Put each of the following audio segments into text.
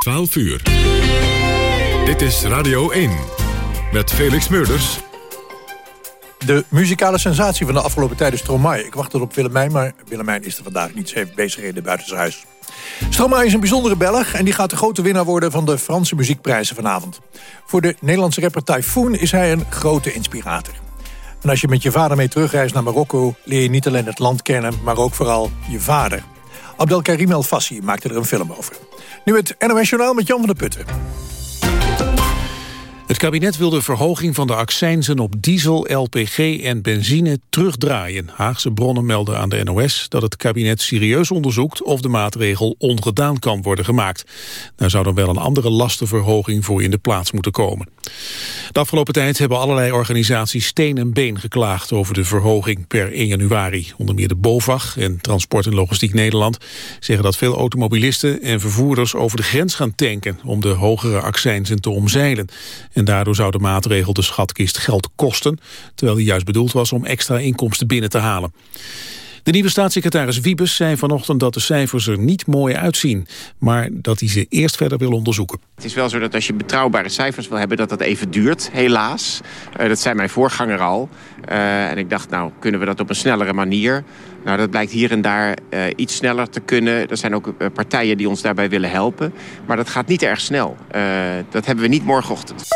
12 uur. Dit is Radio 1 met Felix Meurders. De muzikale sensatie van de afgelopen tijd is Stromae. Ik wacht op Willemijn, maar Willemijn is er vandaag niet. Ze heeft bezigheden buiten zijn huis. Stromae is een bijzondere Belg en die gaat de grote winnaar worden... van de Franse muziekprijzen vanavond. Voor de Nederlandse rapper Typhoon is hij een grote inspirator. En als je met je vader mee terugreist naar Marokko... leer je niet alleen het land kennen, maar ook vooral je vader. Abdelkarim El Fassi maakte er een film over. Nu het NOS Journaal met Jan van der Putten. Het kabinet wil de verhoging van de accijnzen op diesel, LPG en benzine terugdraaien. Haagse bronnen melden aan de NOS dat het kabinet serieus onderzoekt of de maatregel ongedaan kan worden gemaakt. Daar zou dan wel een andere lastenverhoging voor in de plaats moeten komen. De afgelopen tijd hebben allerlei organisaties steen en been geklaagd over de verhoging per 1 januari. Onder meer de BOVAG en Transport en Logistiek Nederland zeggen dat veel automobilisten en vervoerders over de grens gaan tanken om de hogere accijnzen te omzeilen. En daardoor zou de maatregel de schatkist geld kosten, terwijl die juist bedoeld was om extra inkomsten binnen te halen. De nieuwe staatssecretaris Wiebes zei vanochtend dat de cijfers er niet mooi uitzien, maar dat hij ze eerst verder wil onderzoeken. Het is wel zo dat als je betrouwbare cijfers wil hebben, dat dat even duurt, helaas. Uh, dat zei mijn voorganger al. Uh, en ik dacht, nou, kunnen we dat op een snellere manier? Nou, dat blijkt hier en daar uh, iets sneller te kunnen. Er zijn ook partijen die ons daarbij willen helpen. Maar dat gaat niet erg snel. dat hebben we niet morgenochtend.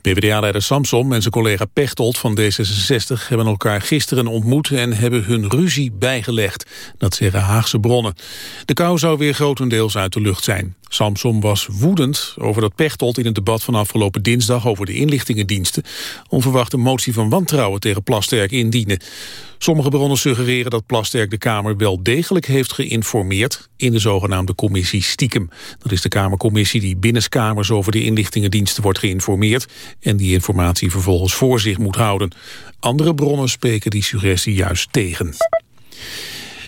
PvdA-leider Samsom en zijn collega Pechtold van D66 hebben elkaar gisteren ontmoet en hebben hun ruzie bijgelegd. Dat zeggen Haagse bronnen. De kou zou weer grotendeels uit de lucht zijn. Samsom was woedend over dat Pechtold in het debat van afgelopen dinsdag over de inlichtingendiensten onverwacht een motie van wantrouwen tegen Plasterk indiende. Sommige bronnen suggereren dat Plasterk de Kamer wel degelijk heeft geïnformeerd in de zogenaamde commissie Stiekem. Dat is de Kamercommissie die binnenskamers over de inlichtingendiensten wordt geïnformeerd en die informatie vervolgens voor zich moet houden. Andere bronnen spreken die suggestie juist tegen.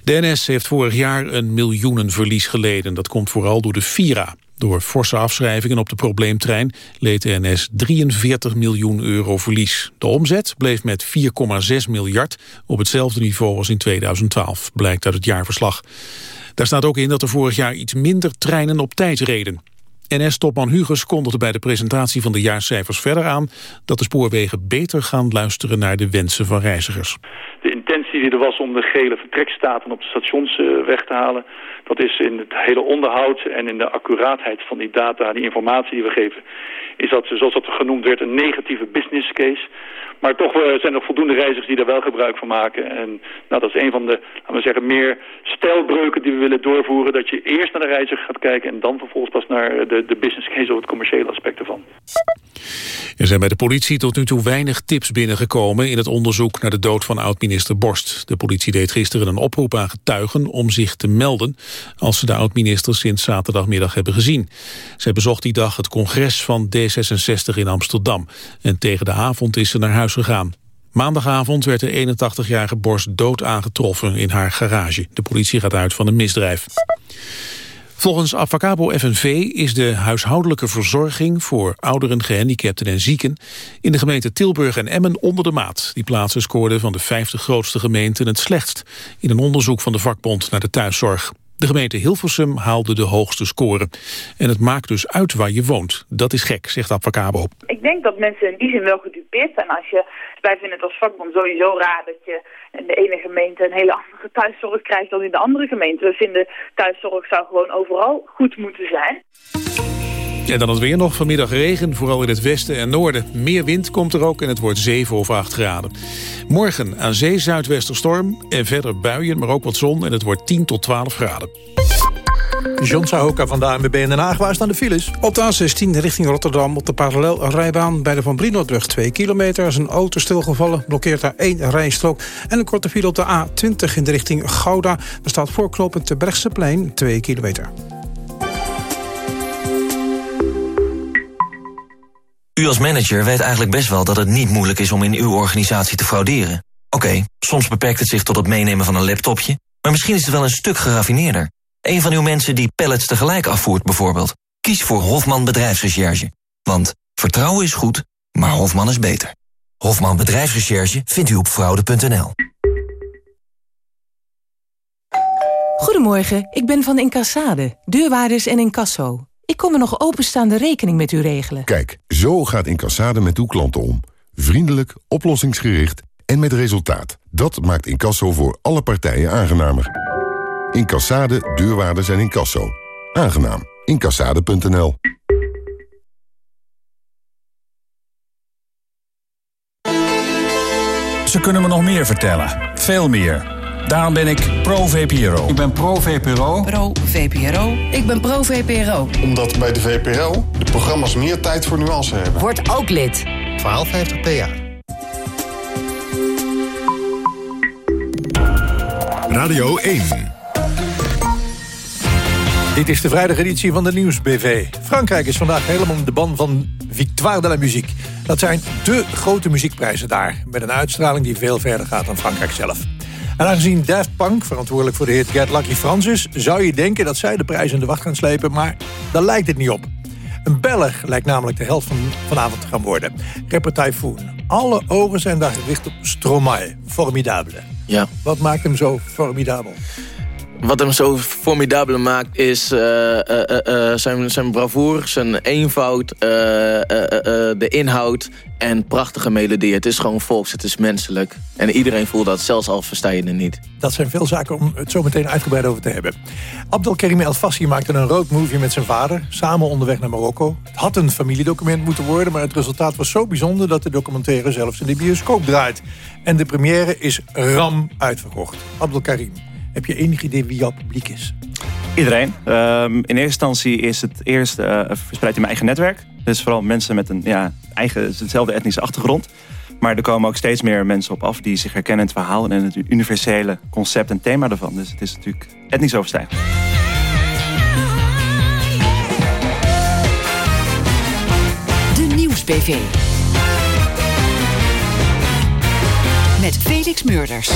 De NS heeft vorig jaar een miljoenenverlies geleden. Dat komt vooral door de Vira. Door forse afschrijvingen op de probleemtrein leed de NS 43 miljoen euro verlies. De omzet bleef met 4,6 miljard op hetzelfde niveau als in 2012, blijkt uit het jaarverslag. Daar staat ook in dat er vorig jaar iets minder treinen op tijd reden. NS-topman Huges kondigde bij de presentatie van de jaarcijfers verder aan... dat de spoorwegen beter gaan luisteren naar de wensen van reizigers. Die er was om de gele vertrekstaten op de stations uh, weg te halen... dat is in het hele onderhoud en in de accuraatheid van die data, die informatie die we geven... is dat, zoals dat genoemd werd, een negatieve business case... Maar toch uh, zijn er voldoende reizigers die daar wel gebruik van maken. En nou, dat is een van de, laten we zeggen, meer stijlbreuken die we willen doorvoeren. Dat je eerst naar de reiziger gaat kijken en dan vervolgens pas naar de, de business case of het commerciële aspect ervan. Er zijn bij de politie tot nu toe weinig tips binnengekomen in het onderzoek naar de dood van oud-minister Borst. De politie deed gisteren een oproep aan getuigen om zich te melden als ze de oud-minister sinds zaterdagmiddag hebben gezien. Zij bezocht die dag het congres van D66 in Amsterdam en tegen de avond is ze naar huis gegaan. Maandagavond werd de 81-jarige Borst dood aangetroffen in haar garage. De politie gaat uit van een misdrijf. Volgens Avacabo FNV is de huishoudelijke verzorging voor ouderen, gehandicapten en zieken in de gemeente Tilburg en Emmen onder de maat. Die plaatsen scoorden van de 50 grootste gemeenten het slechtst in een onderzoek van de vakbond naar de thuiszorg. De gemeente Hilversum haalde de hoogste score. En het maakt dus uit waar je woont. Dat is gek, zegt Advocabo. Ik denk dat mensen in die zin wel gedupeerd zijn. Als je, wij vinden het als vakbond sowieso raar dat je in de ene gemeente een hele andere thuiszorg krijgt dan in de andere gemeente. We vinden thuiszorg zou gewoon overal goed moeten zijn. En dan het weer nog. Vanmiddag regen, vooral in het westen en noorden. Meer wind komt er ook en het wordt 7 of 8 graden. Morgen aan zee zuidwesterstorm en verder buien, maar ook wat zon... en het wordt 10 tot 12 graden. John Sahoka van de ANWB in Den Haag. Waar staan de files? Op de A16 richting Rotterdam op de parallelrijbaan... bij de Van Brinobrug 2 kilometer is een auto stilgevallen. Blokkeert daar één rijstrook. En een korte file op de A20 in de richting Gouda. Er staat voorknopend te Brechtseplein 2 kilometer. U als manager weet eigenlijk best wel dat het niet moeilijk is om in uw organisatie te frauderen. Oké, soms beperkt het zich tot het meenemen van een laptopje, maar misschien is het wel een stuk geraffineerder. Een van uw mensen die pallets tegelijk afvoert bijvoorbeeld. Kies voor Hofman Bedrijfsrecherche. Want vertrouwen is goed, maar Hofman is beter. Hofman Bedrijfsrecherche vindt u op fraude.nl. Goedemorgen, ik ben van Incassade, deurwaarders en incasso. Ik kom een nog openstaande rekening met u regelen. Kijk, zo gaat Incassade met uw klanten om. Vriendelijk, oplossingsgericht en met resultaat. Dat maakt Incasso voor alle partijen aangenamer. Incassade, deurwaarders en Incasso. Aangenaam. Incassade.nl Ze kunnen me nog meer vertellen. Veel meer. Daarom ben ik pro-VPRO. Ik ben pro-VPRO. Pro-VPRO. Ik ben pro-VPRO. Omdat bij de VPRO de programma's meer tijd voor nuance hebben. Word ook lid. 1250 PA. Radio 1. Dit is de vrijdageditie van de Nieuwsbv. Frankrijk is vandaag helemaal in de ban van Victoire de la Musique. Dat zijn de grote muziekprijzen daar. Met een uitstraling die veel verder gaat dan Frankrijk zelf. En aangezien Daft Punk verantwoordelijk voor de hit Get Lucky Francis... zou je denken dat zij de prijs in de wacht gaan slepen, maar daar lijkt het niet op. Een Belg lijkt namelijk de helft van vanavond te gaan worden. Rapper Typhoon. Alle ogen zijn daar gericht op Stromae. Formidable. Ja. Wat maakt hem zo formidabel? Wat hem zo formidabel maakt is uh, uh, uh, zijn, zijn bravoure, zijn eenvoud, de inhoud en prachtige melodie. Het is gewoon volks, het is menselijk. En iedereen voelt dat, zelfs al versta je het niet. Dat zijn veel zaken om het zo meteen uitgebreid over te hebben. Abdelkarim El Fassi maakte een road movie met zijn vader, samen onderweg naar Marokko. Het had een familiedocument moeten worden, maar het resultaat was zo bijzonder... dat de documentaire zelfs in de bioscoop draait. En de première is ram uitverkocht. Abdelkarim. Heb je enig idee wie jouw publiek is? Iedereen. Um, in eerste instantie is het eerst uh, verspreid in mijn eigen netwerk. Dus vooral mensen met een ja, eigen, hetzelfde etnische achtergrond. Maar er komen ook steeds meer mensen op af die zich herkennen in het verhaal... en het universele concept en thema ervan. Dus het is natuurlijk etnisch overstijgend. De Nieuws-PV. Met Felix Meurders.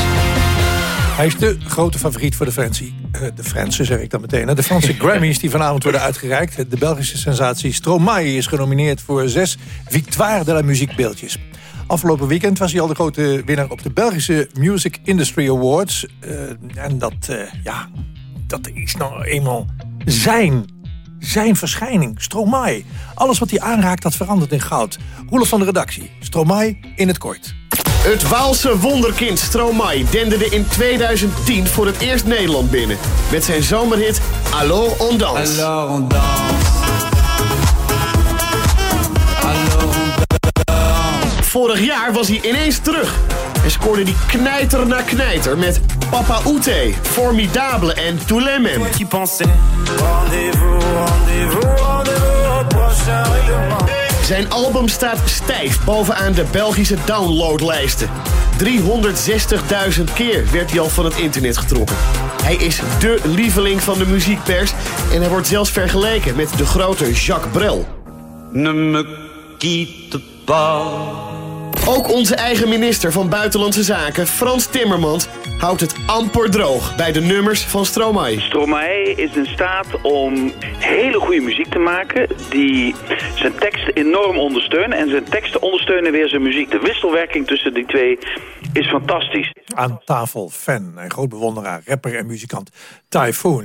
Hij is de grote favoriet voor de Fransie. Uh, de Fransen zeg ik dan meteen. De Franse Grammys die vanavond worden uitgereikt. De Belgische sensatie Stromae is genomineerd voor zes Victoire de la Musique beeldjes. Afgelopen weekend was hij al de grote winnaar op de Belgische Music Industry Awards. Uh, en dat, uh, ja, dat is nou eenmaal zijn, zijn verschijning. Stromae. Alles wat hij aanraakt, dat verandert in goud. Roelof van de redactie. Stromae in het kort. Het Waalse wonderkind Stromae denderde in 2010 voor het eerst Nederland binnen. Met zijn zomerhit Allo on danse. Alors on danse. Danse. Vorig jaar was hij ineens terug. En scoorde hij knijter na knijter met Papa Oute, Formidable en Toulemem. Rendez-vous, rendez-vous, rendez-vous, prochain règlement. Zijn album staat stijf bovenaan de Belgische downloadlijsten. 360.000 keer werd hij al van het internet getrokken. Hij is dé lieveling van de muziekpers en hij wordt zelfs vergeleken met de grote Jacques Brel. Ne me quitte pas. Ook onze eigen minister van Buitenlandse Zaken, Frans Timmermans, houdt het amper droog bij de nummers van Stromae. Stromae is in staat om hele goede muziek te maken die zijn teksten enorm ondersteunen en zijn teksten ondersteunen weer zijn muziek. De wisselwerking tussen die twee is fantastisch. Aan tafel fan en groot bewonderaar, rapper en muzikant Typhoon.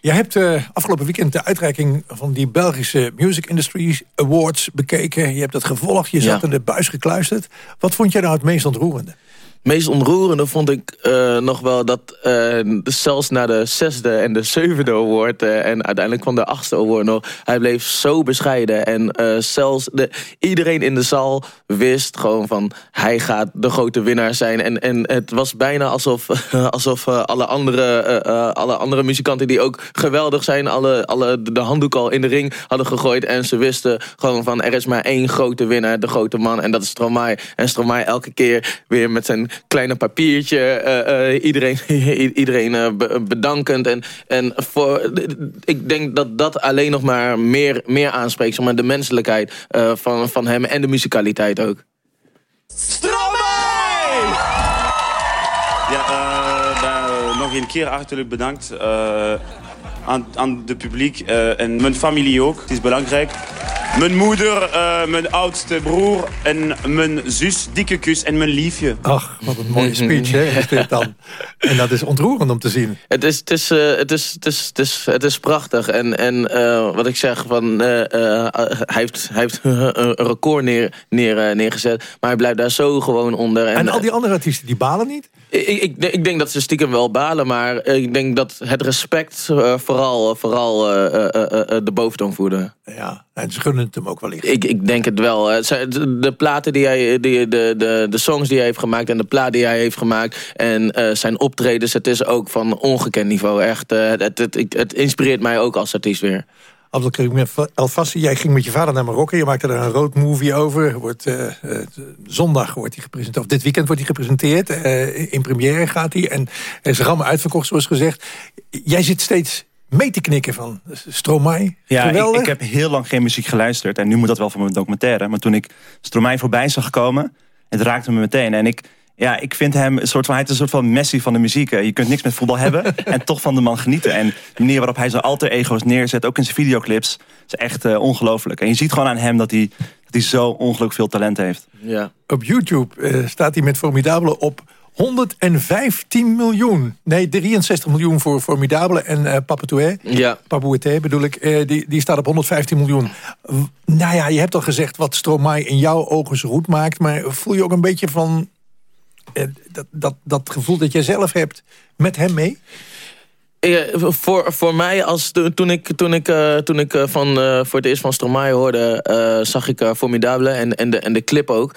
Je hebt uh, afgelopen weekend de uitreiking van die Belgische Music Industry Awards bekeken. Je hebt dat gevolgd, je zat ja. in de buis gekluisterd. Wat vond jij nou het meest ontroerende? Meest ontroerende vond ik uh, nog wel dat uh, zelfs na de zesde en de zevende award... Uh, en uiteindelijk van de achtste award nog... hij bleef zo bescheiden. En zelfs de, iedereen in de zaal wist gewoon van... hij gaat de grote winnaar zijn. En, en het was bijna alsof, alsof alle, andere, alle andere muzikanten... die ook geweldig zijn, alle, alle de handdoek al in de ring hadden gegooid. En ze wisten gewoon van er is maar één grote winnaar, de grote man. En dat is Stromae. En Stromae elke keer weer met zijn kleine papiertje. Uh, uh, iedereen iedereen uh, bedankend. En, en voor, ik denk dat dat alleen nog maar meer, meer aanspreekt. Zeg maar, de menselijkheid van, van hem en de muzikaliteit ook. Stromae! Ja, nou, nog een keer hartelijk bedankt aan, aan de publiek en mijn familie ook. Het is belangrijk. Mijn moeder, eh, mijn oudste broer en mijn zus, dikke kus en mijn liefje. Ach, wat een mooie speech, hè, is dit dan. En dat is ontroerend om te zien. Het is, het is, eh, het is, het is, het is, het is prachtig. En, en eh, wat ik zeg, van, eh, eh, hij heeft, hij heeft een record neer, neer, eh, neergezet. Maar hij blijft daar zo gewoon onder. En, En al die andere artiesten, die balen niet? Ik, ik, ik denk dat ze stiekem wel balen, maar ik denk dat het respect eh, vooral, vooral eh, eh, eh, de boventoon voerde. Ja, en ze gunnen het hem ook wel licht. Ik, ik denk het wel. De, platen die hij, die, de, de, de songs die hij heeft gemaakt en de plaat die hij heeft gemaakt en zijn optredens, het is ook van ongekend niveau. Echt, het, het, het, het inspireert mij ook als artiest weer. Abdelkrim Alfassi, jij ging met je vader naar Marokko. Je maakte daar een road movie over. Wordt, eh, eh, zondag wordt hij gepresenteerd. Of dit weekend wordt hij gepresenteerd. Eh, in première gaat hij. En hij is allemaal uitverkocht, zoals gezegd. Jij zit steeds mee te knikken van Stromae. Ja, ik, ik heb heel lang geen muziek geluisterd. En nu moet dat wel voor mijn documentaire. Maar toen ik Stromae voorbij zag komen... het raakte me meteen. En ik, ja, ik vind hem een soort van... Hij is een soort van Messi van de muziek. Je kunt niks met voetbal hebben en toch van de man genieten. En de manier waarop hij zijn alter ego's neerzet... ook in zijn videoclips, is echt eh, ongelooflijk. En je ziet gewoon aan hem dat hij, dat hij zo ongelooflijk veel talent heeft. Ja. Op YouTube eh, staat hij met Formidabele op 115 miljoen. Nee, 63 miljoen voor Formidabele en eh Papatoué. Ja. Papoueté bedoel ik. eh, die, die staat op 115 miljoen. W- Nou ja, je hebt al gezegd wat Stromae in jouw ogen zo goed maakt. Maar voel je ook een beetje van... eh, dat, dat, dat gevoel dat jij zelf hebt met hem mee? Voor, voor mij, als, to- toen ik, toen ik, eh, toen ik eh, van, eh, voor het eerst van Stromae hoorde... zag ik Formidable en, en, de, en de clip ook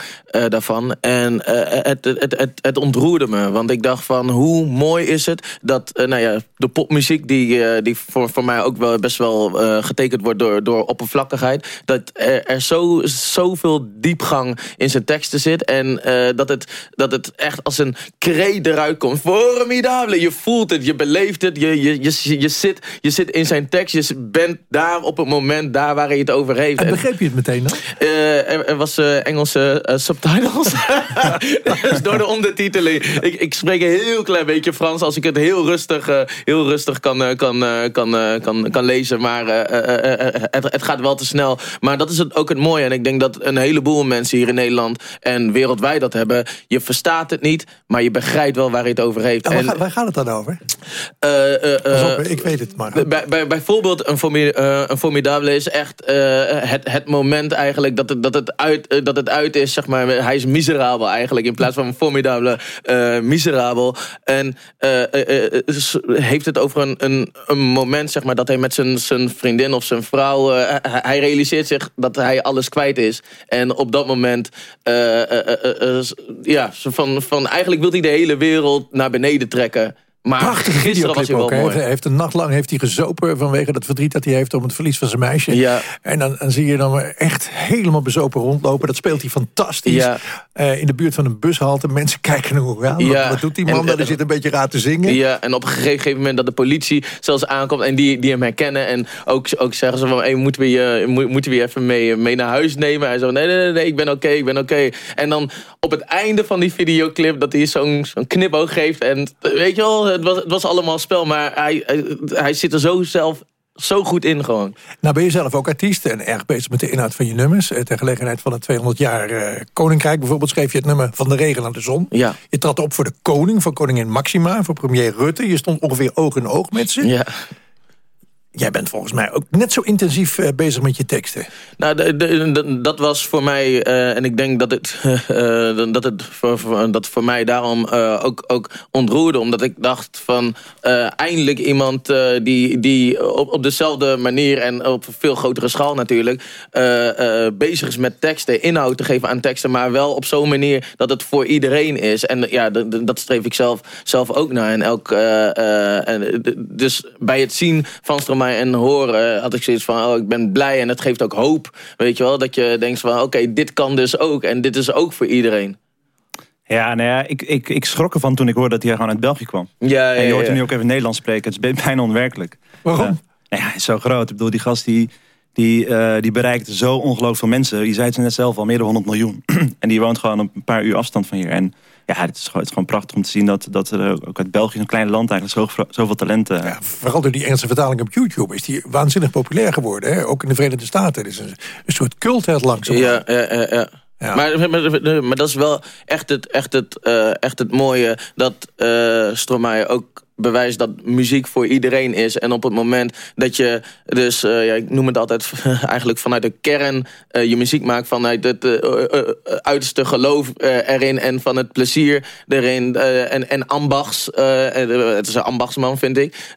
daarvan. En eh, het, het, het, het ontroerde me. Want ik dacht van, hoe mooi is het... dat nou ja, de popmuziek, die, die voor, voor mij ook wel best wel getekend wordt... door, door oppervlakkigheid... dat er, er zo, zoveel diepgang in zijn teksten zit... en dat, het, dat het echt als een kreet eruit komt. Formidable, je voelt het, je beleeft het... Je, je, je, je, zit, je zit in zijn tekst, je bent daar op het moment... daar waar hij het over heeft. En begreep je het meteen dan? eh, er, er was eh, Engelse eh, subtitles. dus door de ondertiteling. Ik, ik spreek een heel klein beetje Frans als ik het heel rustig, heel rustig kan, kan, kan, kan, kan lezen. Maar het, het gaat wel te snel. Maar dat is het, ook het mooie. En ik denk dat een heleboel mensen hier in Nederland en wereldwijd dat hebben. Je verstaat het niet, maar je begrijpt wel waar hij het over heeft. En waar, En, ga- waar gaat het dan over? eh, eh, eh, op, ik weet het maar. bij, bij, bijvoorbeeld een, formi eh, een formidabele is echt het, het moment eigenlijk dat het, dat, het uit, dat het uit is. Zeg maar, hij is miserabel eigenlijk in plaats van een formidabele miserabel. En heeft het over een, een, een moment zeg maar, dat hij met zijn, zijn vriendin of zijn vrouw... hij- realiseert zich dat hij alles kwijt is. En op dat moment... ja, van, van, eigenlijk wil hij de hele wereld naar beneden trekken. Maar Prachtige gisteren was videoclip hij ook. Hij heeft een nacht lang heeft hij gezopen vanwege dat verdriet dat hij heeft om het verlies van zijn meisje. Ja. En dan, dan zie je dan echt helemaal bezopen rondlopen. Dat speelt hij fantastisch. Ja. Eh, in de buurt van een bushalte. Mensen kijken hoe aan. Ja. Wat, wat doet die man? En, daar? eh, zit een beetje raar te zingen. Ja, en op een gegeven moment dat de politie zelfs aankomt... en die, die hem herkennen en ook, ook zeggen ze van... Hey, moeten, we je, moet- moeten we je even mee, mee naar huis nemen? Hij zo, nee, nee, nee, nee, ik ben oké, ik ben oké. En dan op het einde van die videoclip... dat hij zo'n zo'n knipoog geeft. En eh, weet je wel, het was, het was allemaal spel... maar hij, hij, hij zit er zo zelf zo goed in gewoon. Nou ben je zelf ook artiest en erg bezig met de inhoud van je nummers. Eh, Ter gelegenheid van het 200 jaar eh, Koninkrijk bijvoorbeeld... schreef je het nummer Van de Regen naar de Zon. Ja. Je trad op voor de koning, voor koningin Maxima... voor premier Rutte. Je stond ongeveer oog in oog met ze. Ja. Jij bent volgens mij ook net zo intensief eh, bezig met je teksten. Nou, dat was voor mij, eh, en ik denk dat het, eh, dat het voor, dat voor mij daarom ook, ook ontroerde. Omdat ik dacht van, eindelijk iemand die, die op, op dezelfde manier en op veel grotere schaal natuurlijk, bezig is met teksten, inhoud te geven aan teksten, maar wel op zo'n manier dat het voor iedereen is. En ja, dat streef ik zelf, zelf ook naar. En elk, en, dus bij het zien van En horen had ik zoiets van, oh, ik ben blij en het geeft ook hoop. Weet je wel, dat je denkt van, oké, dit kan dus ook en dit is ook voor iedereen. Ja, nou ja, ik, ik, ik schrok ervan toen ik hoorde dat hij gewoon uit België kwam. Ja, en je ja, hoort hem ja. nu ook even Nederlands spreken. Het is bij- bijna onwerkelijk. Waarom? Ja. Nou ja, hij is zo groot. Ik bedoel, die gast die, die, eh, die bereikt zo ongelooflijk veel mensen. Die zei het net zelf al, meer dan 100 miljoen. en die woont gewoon op een paar uur afstand van hier. En ja, het is, gewoon, het is gewoon prachtig om te zien dat, dat er ook uit België, een klein land, eigenlijk zo, zoveel talenten... Ja, vooral door die Engelse vertaling op YouTube is die waanzinnig populair geworden. Hè? Ook in de Verenigde Staten. Het is een, een soort cult het langzaam. Ja, ja, ja. ja. Ja. Maar, maar, maar dat is wel echt het, echt het, uh, echt het mooie dat uh, Stromae ook bewijst dat muziek voor iedereen is. En op het moment dat je dus, uh, ja, ik noem het altijd eigenlijk vanuit de kern uh, je muziek maakt, vanuit het uh, uiterste geloof erin en van het plezier erin en, en ambachts, het is een ambachtsman vind ik,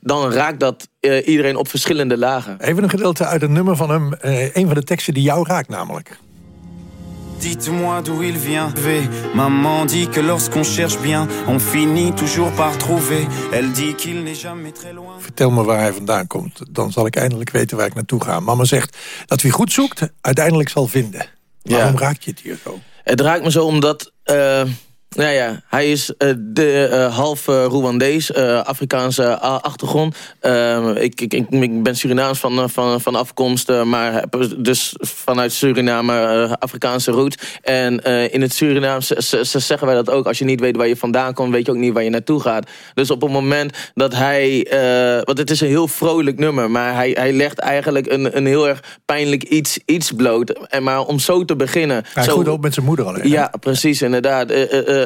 dan raakt dat iedereen op verschillende lagen. Even een gedeelte uit een nummer van hem, een van de teksten die jou raakt namelijk. Dites-moi d'où il vient. Maman dit que lorsqu'on cherche bien, on finit toujours par trouver. Elle dit qu'il n'est jamais très loin. Vertel me waar hij vandaan komt, dan zal ik eindelijk weten waar ik naartoe ga. Mama zegt dat wie goed zoekt, uiteindelijk zal vinden. Waarom ja. raakt je het hier zo? Het raakt me zo omdat... Uh... Nou ja, hij is uh, de uh, half uh, Rwandees, Afrikaanse achtergrond. Ik, ik, ik, ben Surinaams van, van, van afkomst, maar heb dus vanuit Suriname Afrikaanse roots. En in het Surinaams zeggen wij dat ook. Als je niet weet waar je vandaan komt, weet je ook niet waar je naartoe gaat. Dus op het moment dat hij... want het is een heel vrolijk nummer, maar hij, hij legt eigenlijk een, een heel erg pijnlijk iets, iets bloot. En maar om zo te beginnen... Hij zo, goed op met zijn moeder alleen. Ja, precies, inderdaad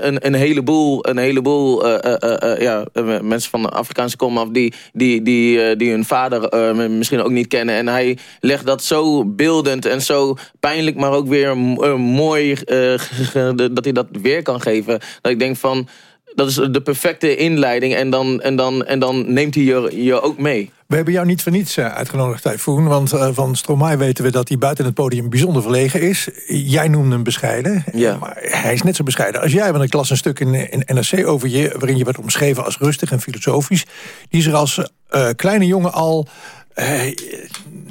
een, een heleboel, een heleboel uh, uh, ja, mensen van de Afrikaanse kom af... die, die, die, die hun vader misschien ook niet kennen. En hij legt dat zo beeldend en zo pijnlijk... maar ook weer mooi dat hij dat weer kan geven. Dat ik denk van... Dat is de perfecte inleiding en dan, en dan, en dan neemt hij je, je ook mee. We hebben jou niet voor niets uitgenodigd, Typhoon. Want uh, van Stromae weten we dat hij buiten het podium bijzonder verlegen is. Jij noemde hem bescheiden. Ja. Maar hij is net zo bescheiden als jij. Want ik las een stuk in, in NRC over je... waarin je werd omschreven als rustig en filosofisch. Die zich als uh, kleine jongen al... Uh,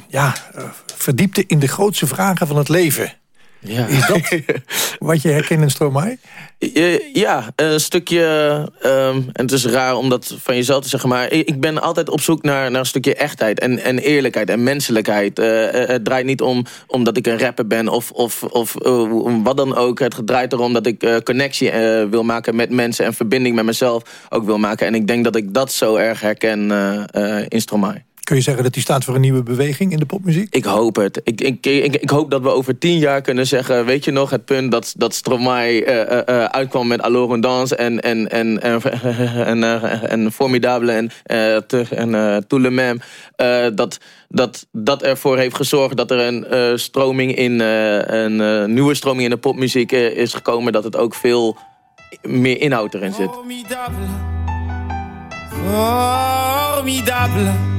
ja, verdiepte in de grootste vragen van het leven. Ja. Is dat wat je herkent in Stromae? Ja, een stukje... Um, en het is raar om dat van jezelf te zeggen... maar ik ben altijd op zoek naar, naar een stukje echtheid... en, en eerlijkheid en menselijkheid. Uh, het draait niet om omdat ik een rapper ben of, of, of uh, wat dan ook. Het draait erom dat ik uh, connectie wil maken met mensen... en verbinding met mezelf ook wil maken. En ik denk dat ik dat zo erg herken in Stromae. Kun je zeggen dat hij staat voor een nieuwe beweging in de popmuziek? Ik hoop het. Ik, ik, ik, ik hoop dat we over tien jaar kunnen zeggen... weet je nog het punt dat, dat Stromae uh, uh, uitkwam met Alors une danse... en, en, en, en, en, uh, en Formidable en, en Tout le même... dat, dat dat ervoor heeft gezorgd dat er een stroming in... een nieuwe stroming in de popmuziek is gekomen... dat het ook veel meer inhoud erin zit. Formidable. Formidable.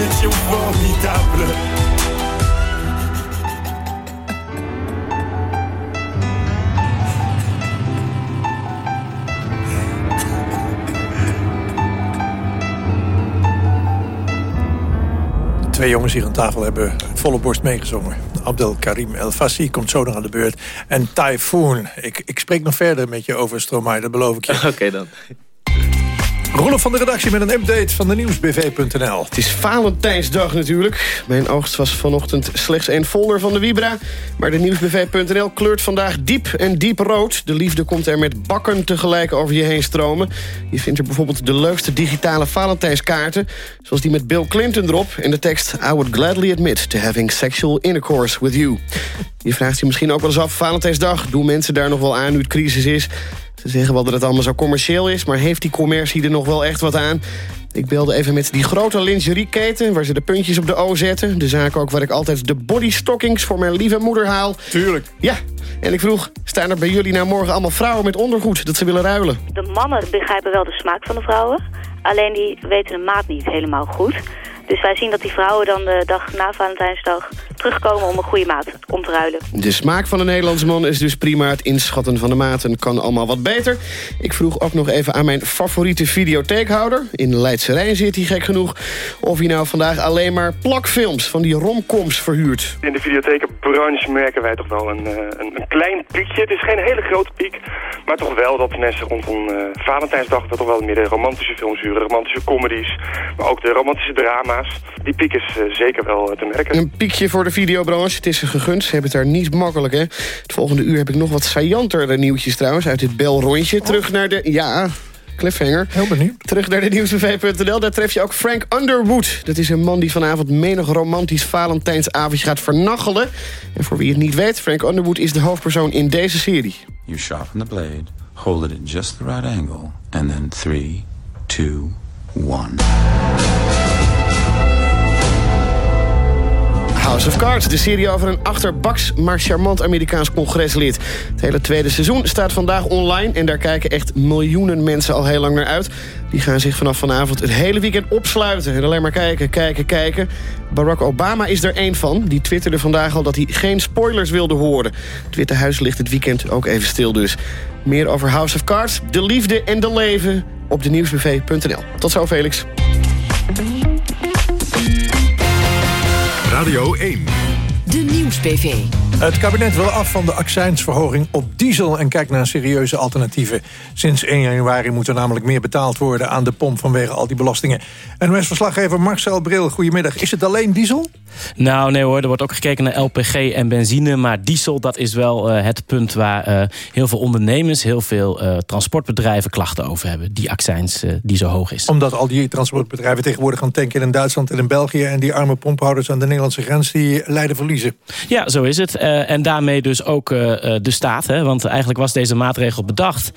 Étions formidables. Twee jongens hier aan tafel hebben volle borst meegezongen. Abdel Karim El Fassi komt zo nog aan de beurt. En Typhoon. Ik, ik spreek nog verder met je over Stromae, dat beloof ik je. Oké dan. Rollen van de redactie met een update van de nieuwsbv.nl. Het is Valentijnsdag natuurlijk. Mijn oogst was vanochtend slechts één folder van de Vibra. Maar de nieuwsbv.nl kleurt vandaag diep en diep rood. De liefde komt er met bakken tegelijk over je heen stromen. Je vindt er bijvoorbeeld de leukste digitale Valentijnskaarten. Zoals die met Bill Clinton erop. En de tekst... I would gladly admit to having sexual intercourse with you. Je vraagt je misschien ook wel eens af... Valentijnsdag, doen mensen daar nog wel aan nu het crisis is? Ze zeggen wel dat het allemaal zo commercieel is... maar heeft die commercie er nog wel echt wat aan? Ik belde even met die grote lingerieketen... waar ze de puntjes op de O zetten. De zaak ook waar ik altijd de bodystockings voor mijn lieve moeder haal. Tuurlijk. Ja, en ik vroeg, staan er bij jullie nou morgen allemaal vrouwen met ondergoed... dat ze willen ruilen? De mannen begrijpen wel de smaak van de vrouwen. Alleen die weten de maat niet helemaal goed. Dus wij zien dat die vrouwen dan de dag na Valentijnsdag terugkomen om een goede maat om te ruilen. De smaak van een Nederlands man is dus prima. Het inschatten van de maten kan allemaal wat beter. Ik vroeg ook nog even aan mijn favoriete videotheekhouder. In Leidse Rijn zit hij gek genoeg. Of hij nou vandaag alleen maar plakfilms van die romcoms verhuurt. In de videothekenbranche merken wij toch wel een, eh, een, een klein piekje. Het is geen hele grote piek. Maar toch wel dat mensen rondom eh Valentijnsdag... dat toch wel meer de romantische films huren. Romantische comedies. Maar ook de romantische Die piek is eh, zeker wel eh, te merken. Een piekje voor de videobranche. Het is ze gegund. Ze hebben het daar niet makkelijk, hè. Het volgende uur heb ik nog wat saillanter nieuwtjes trouwens... uit dit belrondje. Terug naar de... Ja, cliffhanger. Heel benieuwd. Terug naar de nieuwsbv.nl. Daar tref je ook Frank Underwood. Dat is een man die vanavond menig romantisch Valentijnsavondje gaat vernachelen. En voor wie het niet weet, Frank Underwood is de hoofdpersoon in deze serie. You sharpen the blade, hold it at just the right angle, and then three, two, one. House of Cards, de serie over een achterbaks maar charmant Amerikaans congreslid. Het hele tweede seizoen staat vandaag online... en daar kijken echt miljoenen mensen al heel lang naar uit. Die gaan zich vanaf vanavond het hele weekend opsluiten... en alleen maar kijken, kijken, kijken. Barack Obama is er één van. Die twitterde vandaag al dat hij geen spoilers wilde horen. Het Witte Huis ligt het weekend ook even stil dus. Meer over House of Cards, de liefde en de leven... op de nieuwsbv.nl. Tot zo, Felix. Radio 1. De Nieuws-PV. Het kabinet wil af van de accijnsverhoging op diesel... en kijkt naar serieuze alternatieven. Sinds 1 januari moet er namelijk meer betaald worden aan de pomp... vanwege al die belastingen. NOS-verslaggever Marcel Bril, goedemiddag. Is het alleen diesel? Nou, nee hoor, er wordt ook gekeken naar LPG en benzine. Maar diesel, dat is wel uh, het punt waar uh, heel veel ondernemers... heel veel uh, transportbedrijven klachten over hebben. Die accijns die zo hoog is. Omdat al die transportbedrijven tegenwoordig gaan tanken in Duitsland en in België... en die arme pomphouders aan de Nederlandse grens die lijden verliezen. Ja, zo is het. en daarmee dus ook de staat. Hè, want eigenlijk was deze maatregel bedacht...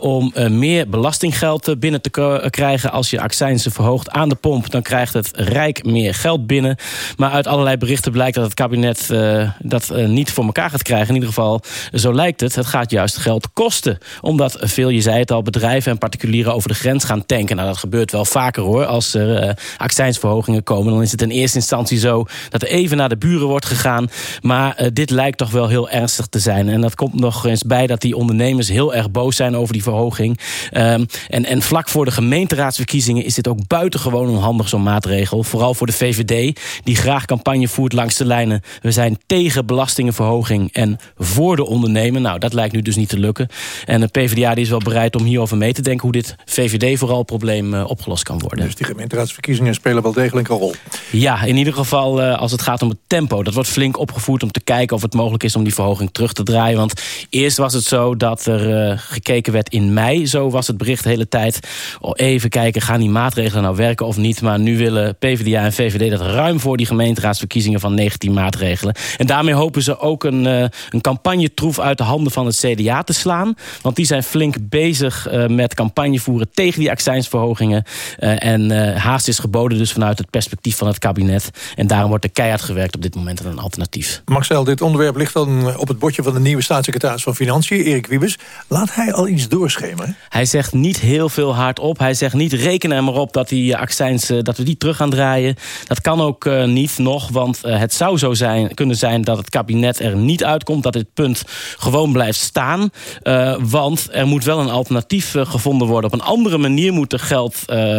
om meer belastinggeld binnen te krijgen... als je accijnsen verhoogt aan de pomp. Dan krijgt het Rijk meer geld binnen. Maar uit allerlei berichten blijkt dat het kabinet uh, dat uh, niet voor elkaar gaat krijgen. In ieder geval, zo lijkt het. Het gaat juist geld kosten. Omdat veel, je zei het al, bedrijven en particulieren over de grens gaan tanken. Nou, dat gebeurt wel vaker hoor. Als er uh, accijnsverhogingen komen, dan is het in eerste instantie zo... dat er even naar de buren wordt gegaan. Maar dit lijkt toch wel heel ernstig te zijn. En dat komt nog eens bij dat die ondernemers heel erg boos zijn over die verhoging. Um, en, en vlak voor de gemeenteraadsverkiezingen is dit ook buitengewoon onhandig zo'n maatregel. Vooral voor de VVD, die graag campagne voert langs de lijnen. We zijn tegen belastingenverhoging en voor de ondernemer. Nou, dat lijkt nu dus niet te lukken. En de PvdA die is wel bereid om hierover mee te denken... hoe dit VVD-vooral probleem uh, opgelost kan worden. Dus die gemeenteraadsverkiezingen spelen wel degelijk een rol? Ja, in ieder geval uh, als het gaat om het tempo. Dat wordt flink opgevoerd om te kijken of het mogelijk is om die verhoging terug te draaien. Want eerst was het zo dat er uh, gekeken werd in mei. Zo was het bericht de hele tijd. Oh, even kijken, gaan die maatregelen nou werken of niet? Maar nu willen PvdA en VVD dat ruim voor die gemeenteraadsverkiezingen van 19 maatregelen. En daarmee hopen ze ook een, uh, een campagnetroef uit de handen van het CDA te slaan. Want die zijn flink bezig uh, met campagne voeren tegen die accijnsverhogingen. Uh, en haast is geboden dus vanuit het perspectief van het kabinet. En daarom wordt er keihard gewerkt op dit moment aan een alternatief. Marcel, dit onderwerp ligt dan op het bordje van de nieuwe staatssecretaris van Financiën, Erik Wiebes. Laat hij al iets doorschemeren? Hij zegt niet heel veel hard op. Hij zegt niet reken er maar op dat, die accijns, dat we die terug gaan draaien. Dat kan ook uh, nog, want uh, het zou zo zijn, kunnen zijn dat het kabinet er niet uitkomt. Dat dit punt gewoon blijft staan. Uh, want er moet wel een alternatief gevonden worden. Op een andere manier moet er geld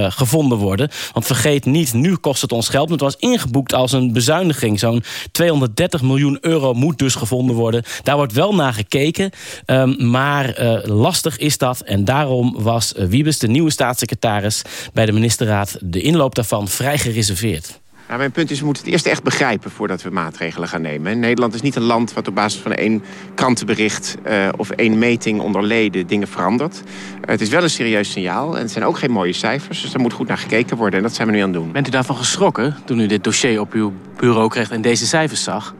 gevonden worden. Want vergeet niet, nu kost het ons geld. Maar het was ingeboekt als een bezuiniging. Zo'n 230 miljoen euro moet dus gevonden worden. Daar wordt wel naar gekeken. Um, maar lastig is dat. En daarom was Wiebes, de nieuwe staatssecretaris... bij de ministerraad de inloop daarvan vrij gereserveerd. Nou, mijn punt is, we moeten het eerst echt begrijpen voordat we maatregelen gaan nemen. Nederland is niet een land wat op basis van één krantenbericht uh, of één meting onder leden dingen verandert. Het is wel een serieus signaal en het zijn ook geen mooie cijfers. Dus daar moet goed naar gekeken worden en dat zijn we nu aan het doen. Bent u daarvan geschrokken toen u dit dossier op uw bureau kreeg en deze cijfers zag?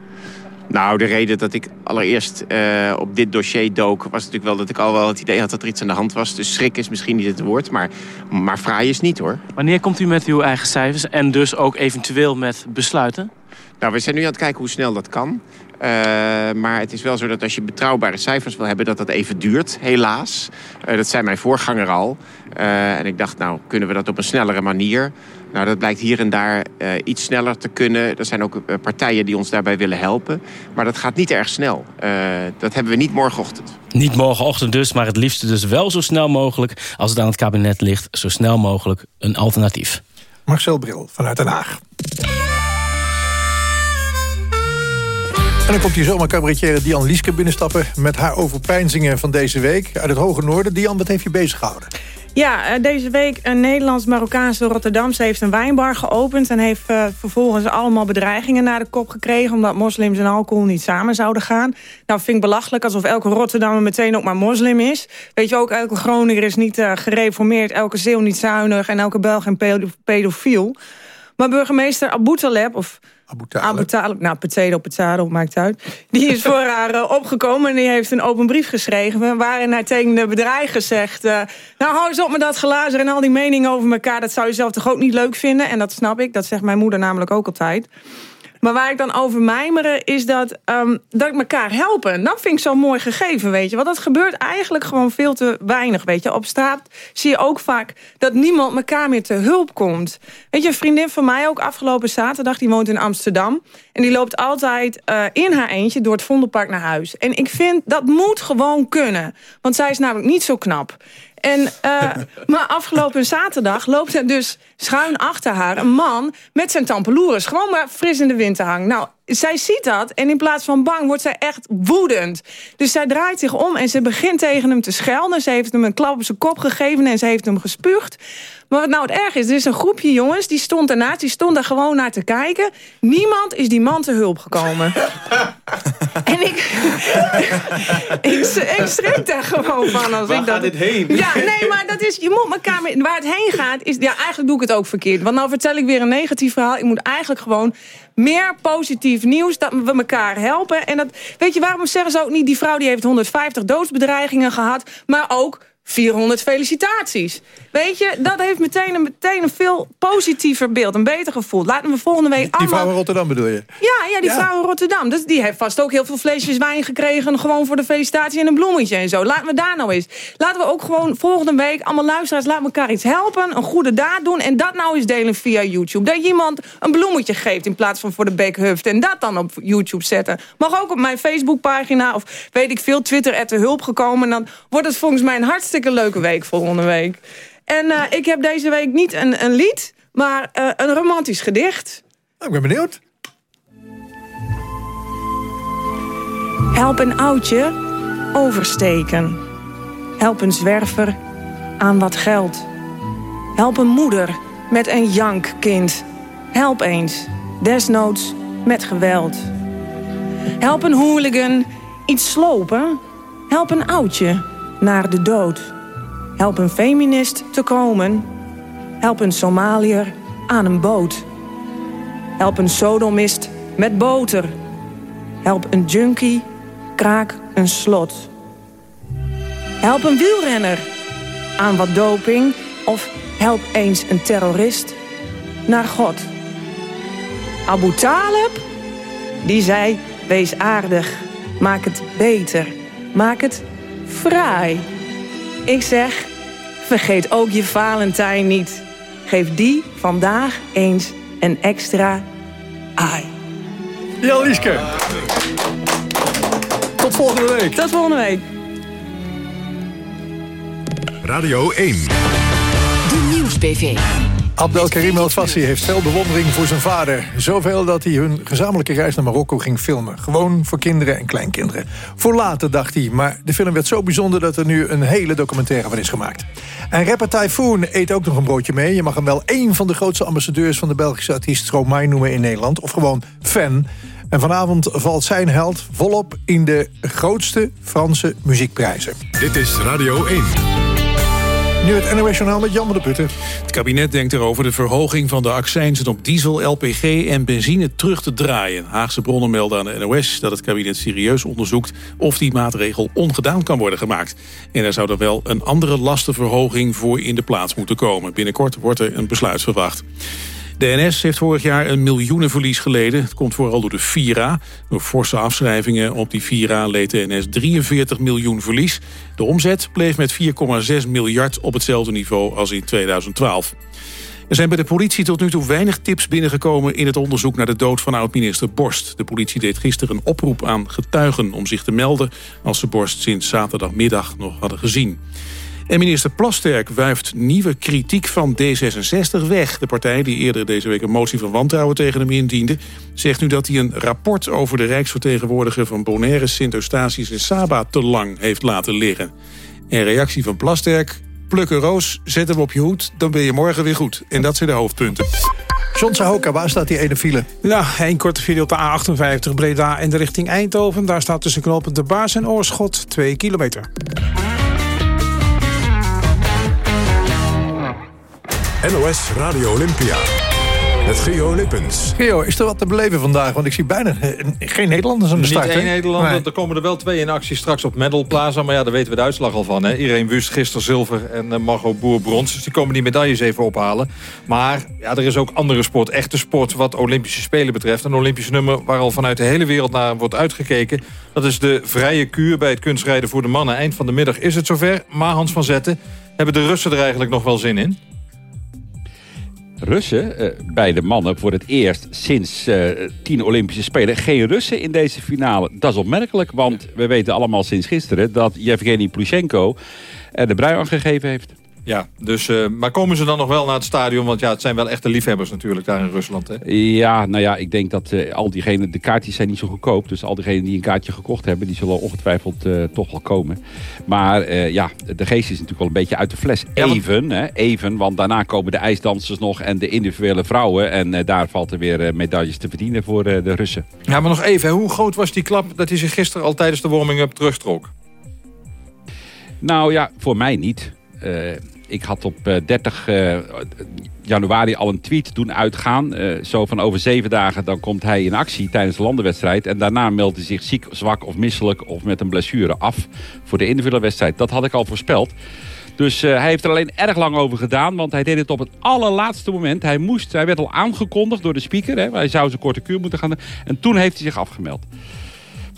Nou, de reden dat ik allereerst uh, op dit dossier dook... was natuurlijk wel dat ik al wel het idee had dat er iets aan de hand was. Dus schrik is misschien niet het woord, maar, maar fraai is niet hoor. Wanneer komt u met uw eigen cijfers en dus ook eventueel met besluiten? Nou, we zijn nu aan het kijken hoe snel dat kan. Uh, maar het is wel zo dat als je betrouwbare cijfers wil hebben... dat dat even duurt, helaas. Uh, dat zei mijn voorganger al. En ik dacht, nou, kunnen we dat op een snellere manier... Nou, dat blijkt hier en daar uh, iets sneller te kunnen. Er zijn ook uh, partijen die ons daarbij willen helpen. Maar dat gaat niet erg snel. Uh, dat hebben we niet morgenochtend. Niet morgenochtend dus, maar het liefst dus wel zo snel mogelijk... als het aan het kabinet ligt, zo snel mogelijk een alternatief. Marcel Bril vanuit Den Haag. En dan komt hier zomaar cabaretier Dian Lieske binnenstappen... met haar overpeinzingen van deze week uit het Hoge Noorden. Dian, wat heeft je bezig gehouden? Ja, deze week een Nederlands-Marokkaanse Rotterdamse heeft een wijnbar geopend... en heeft uh, vervolgens allemaal bedreigingen naar de kop gekregen... omdat moslims en alcohol niet samen zouden gaan. Nou, vind ik belachelijk, alsof elke Rotterdammer meteen ook maar moslim is. Weet je ook, elke Groninger is niet uh, gereformeerd... elke Zeeuw niet zuinig en elke Belg een pedofiel. Maar burgemeester Abu Taleb, of Abu nou, potato, maakt uit. Die is voor haar uh, opgekomen en die heeft een open brief geschreven... waarin hij tegen de bedreiger zegt... Uh, nou, hou eens op met dat glazen en al die meningen over elkaar... dat zou je zelf toch ook niet leuk vinden? En dat snap ik, dat zegt mijn moeder namelijk ook altijd. Maar waar ik dan over mijmeren is dat, um, dat ik elkaar helpen. Dat vind ik zo'n mooi gegeven, weet je. Want dat gebeurt eigenlijk gewoon veel te weinig, weet je. Op straat zie je ook vaak dat niemand elkaar meer te hulp komt. Weet je, een vriendin van mij ook afgelopen zaterdag... die woont in Amsterdam. En die loopt altijd uh, in haar eentje door het Vondelpark naar huis. En ik vind, dat moet gewoon kunnen. Want zij is namelijk niet zo knap. En, uh, maar afgelopen zaterdag loopt er dus schuin achter haar een man met zijn tampeloeres. Gewoon maar fris in de wind te hangen. Nou, zij ziet dat en in plaats van bang wordt zij echt woedend. Dus zij draait zich om en ze begint tegen hem te schelden. Ze heeft hem een klap op zijn kop gegeven en ze heeft hem gespuugd. Maar wat nou het erg is, er is een groepje jongens... die stond ernaast, die stond daar gewoon naar te kijken. Niemand is die man te hulp gekomen. en ik, ik, ik schrik daar gewoon van. Als Waar ik dat, dit heen? Ja, nee, maar dat is, je moet elkaar... Waar het heen gaat, is... Ja, eigenlijk doe ik het ook verkeerd. Want nou vertel ik weer een negatief verhaal. Ik moet eigenlijk gewoon meer positief nieuws, dat we elkaar helpen. En dat, weet je, waarom zeggen ze ook niet... die vrouw die heeft 150 doodsbedreigingen gehad... maar ook 400 felicitaties. Weet je, dat heeft meteen een, meteen een veel positiever beeld. Een beter gevoel. Laten we volgende week Die allemaal... vrouw in Rotterdam bedoel je? Ja, ja die Ja. vrouw in Rotterdam. Dus die heeft vast ook heel veel flesjes wijn gekregen. Gewoon voor de felicitatie en een bloemetje en zo. Laten we daar nou eens. Laten we ook gewoon volgende week allemaal luisteraars... laten elkaar iets helpen, een goede daad doen... en dat nou eens delen via YouTube. Dat je iemand een bloemetje geeft in plaats van voor de bek huft... en dat dan op YouTube zetten. Mag ook op mijn Facebookpagina of weet ik veel... Twitter de hulp gekomen. Dan wordt het volgens mij een hartstikke leuke week volgende week. En eh, ik heb deze week niet een, een lied, maar eh, een romantisch gedicht. Ik ben benieuwd. Help een oudje oversteken. Help een zwerver aan wat geld. Help een moeder met een jankkind. Help eens, desnoods met geweld. Help een hooligan iets slopen. Help een oudje naar de dood. Help een feminist te komen. Help een Somaliër aan een boot. Help een sodomist met boter. Help een junkie, kraak een slot. Help een wielrenner aan wat doping. Of help eens een terrorist naar God. Abu Talib, die zei, wees aardig. Maak het beter. Maak het fraai. Ik zeg, vergeet ook je Valentijn niet. Geef die vandaag eens een extra ai. Jan Lieske. Tot volgende week. Tot volgende week. Radio 1. De Nieuws-PV. Abdelkarim El Fassi heeft veel bewondering voor zijn vader. Zoveel dat hij hun gezamenlijke reis naar Marokko ging filmen. Gewoon voor kinderen en kleinkinderen. Voor later dacht hij, maar de film werd zo bijzonder... dat er nu een hele documentaire van is gemaakt. En rapper Typhoon eet ook nog een broodje mee. Je mag hem wel één van de grootste ambassadeurs... van de Belgische artiest Stromae noemen in Nederland. Of gewoon fan. En vanavond valt zijn held volop in de grootste Franse muziekprijzen. Dit is Radio 1. Nu het NOS Journaal met Jan van der Putten. Het kabinet denkt erover de verhoging van de accijnzen op diesel, LPG en benzine terug te draaien. Haagse bronnen melden aan de NOS dat het kabinet serieus onderzoekt of die maatregel ongedaan kan worden gemaakt. En er zou er wel een andere lastenverhoging voor in de plaats moeten komen. Binnenkort wordt er een besluit verwacht. De NS heeft vorig jaar een miljoenenverlies geleden. Het komt vooral door de Vira. Door forse afschrijvingen op die Vira leed de NS 43 miljoen verlies. De omzet bleef met 4,6 miljard op hetzelfde niveau als in 2012. Er zijn bij de politie tot nu toe weinig tips binnengekomen... in het onderzoek naar de dood van oud-minister Borst. De politie deed gisteren een oproep aan getuigen om zich te melden... als ze Borst sinds zaterdagmiddag nog hadden gezien. En minister Plasterk wuift nieuwe kritiek van D66 weg. De partij, die eerder deze week een motie van wantrouwen tegen hem indiende... zegt nu dat hij een rapport over de rijksvertegenwoordiger... van Bonaire, Sint-Eustatius en Saba te lang heeft laten liggen. En reactie van Plasterk... Pluk een roos, zet hem op je hoed, dan ben je morgen weer goed. En dat zijn de hoofdpunten. John Sahoka, waar staat die ene file? Nou, één korte file op de A58 Breda in de richting Eindhoven. Daar staat tussen knooppunt De Baas en Oorschot 2 kilometer. NOS Radio Olympia. Met Geo Lippens. Geo, is er wat te beleven vandaag? Want ik zie bijna eh, geen Nederlanders aan de start. Niet één? Nederlander, Nee. er komen er wel twee in actie straks op Medal Plaza. Maar ja, daar weten we de uitslag al van. Hè. Irene Wust gisteren zilver en uh, Margot Boer brons. Dus die komen die medailles even ophalen. Maar ja, er is ook andere sport, echte sport wat Olympische Spelen betreft. Een Olympisch nummer waar al vanuit de hele wereld naar wordt uitgekeken. Dat is de vrije kuur bij het kunstrijden voor de mannen. Eind van de middag is het zover. Maar Hans van Zetten, hebben de Russen er eigenlijk nog wel zin in? Russen eh, bij de mannen voor het eerst sinds eh, tien Olympische Spelen. Geen Russen in deze finale. Dat is opmerkelijk, want we weten allemaal sinds gisteren... dat Yevgeny Plushenko er de brui aan gegeven heeft. Ja, dus, uh, maar komen ze dan nog wel naar het stadion? Want ja, het zijn wel echte liefhebbers natuurlijk daar in Rusland. Hè? Ja, nou ja, ik denk dat uh, al diegenen... De kaartjes zijn niet zo goedkoop. Dus al diegenen die een kaartje gekocht hebben... die zullen ongetwijfeld uh, toch wel komen. Maar ja, de geest is natuurlijk wel een beetje uit de fles. Ja, even, hè, even, want daarna komen de ijsdansers nog... en de individuele vrouwen. En daar valt er weer medailles te verdienen voor de Russen. Ja, maar nog even. Hoe groot was die klap dat hij zich gisteren al tijdens de warming-up terugtrok? Nou ja, voor mij niet. Eh, ik had op eh, 30 eh, januari al een tweet doen uitgaan. Eh, zo van over zeven dagen dan komt hij in actie tijdens de landenwedstrijd. En daarna meldt hij zich ziek, zwak of misselijk of met een blessure af voor de individuele wedstrijd. Dat had ik al voorspeld. Dus eh, hij heeft er alleen erg lang over gedaan. Want hij deed het op het allerlaatste moment. Hij, moest, hij werd al aangekondigd door de speaker. Hè, hij zou zijn korte kuur moeten gaan. En toen heeft hij zich afgemeld.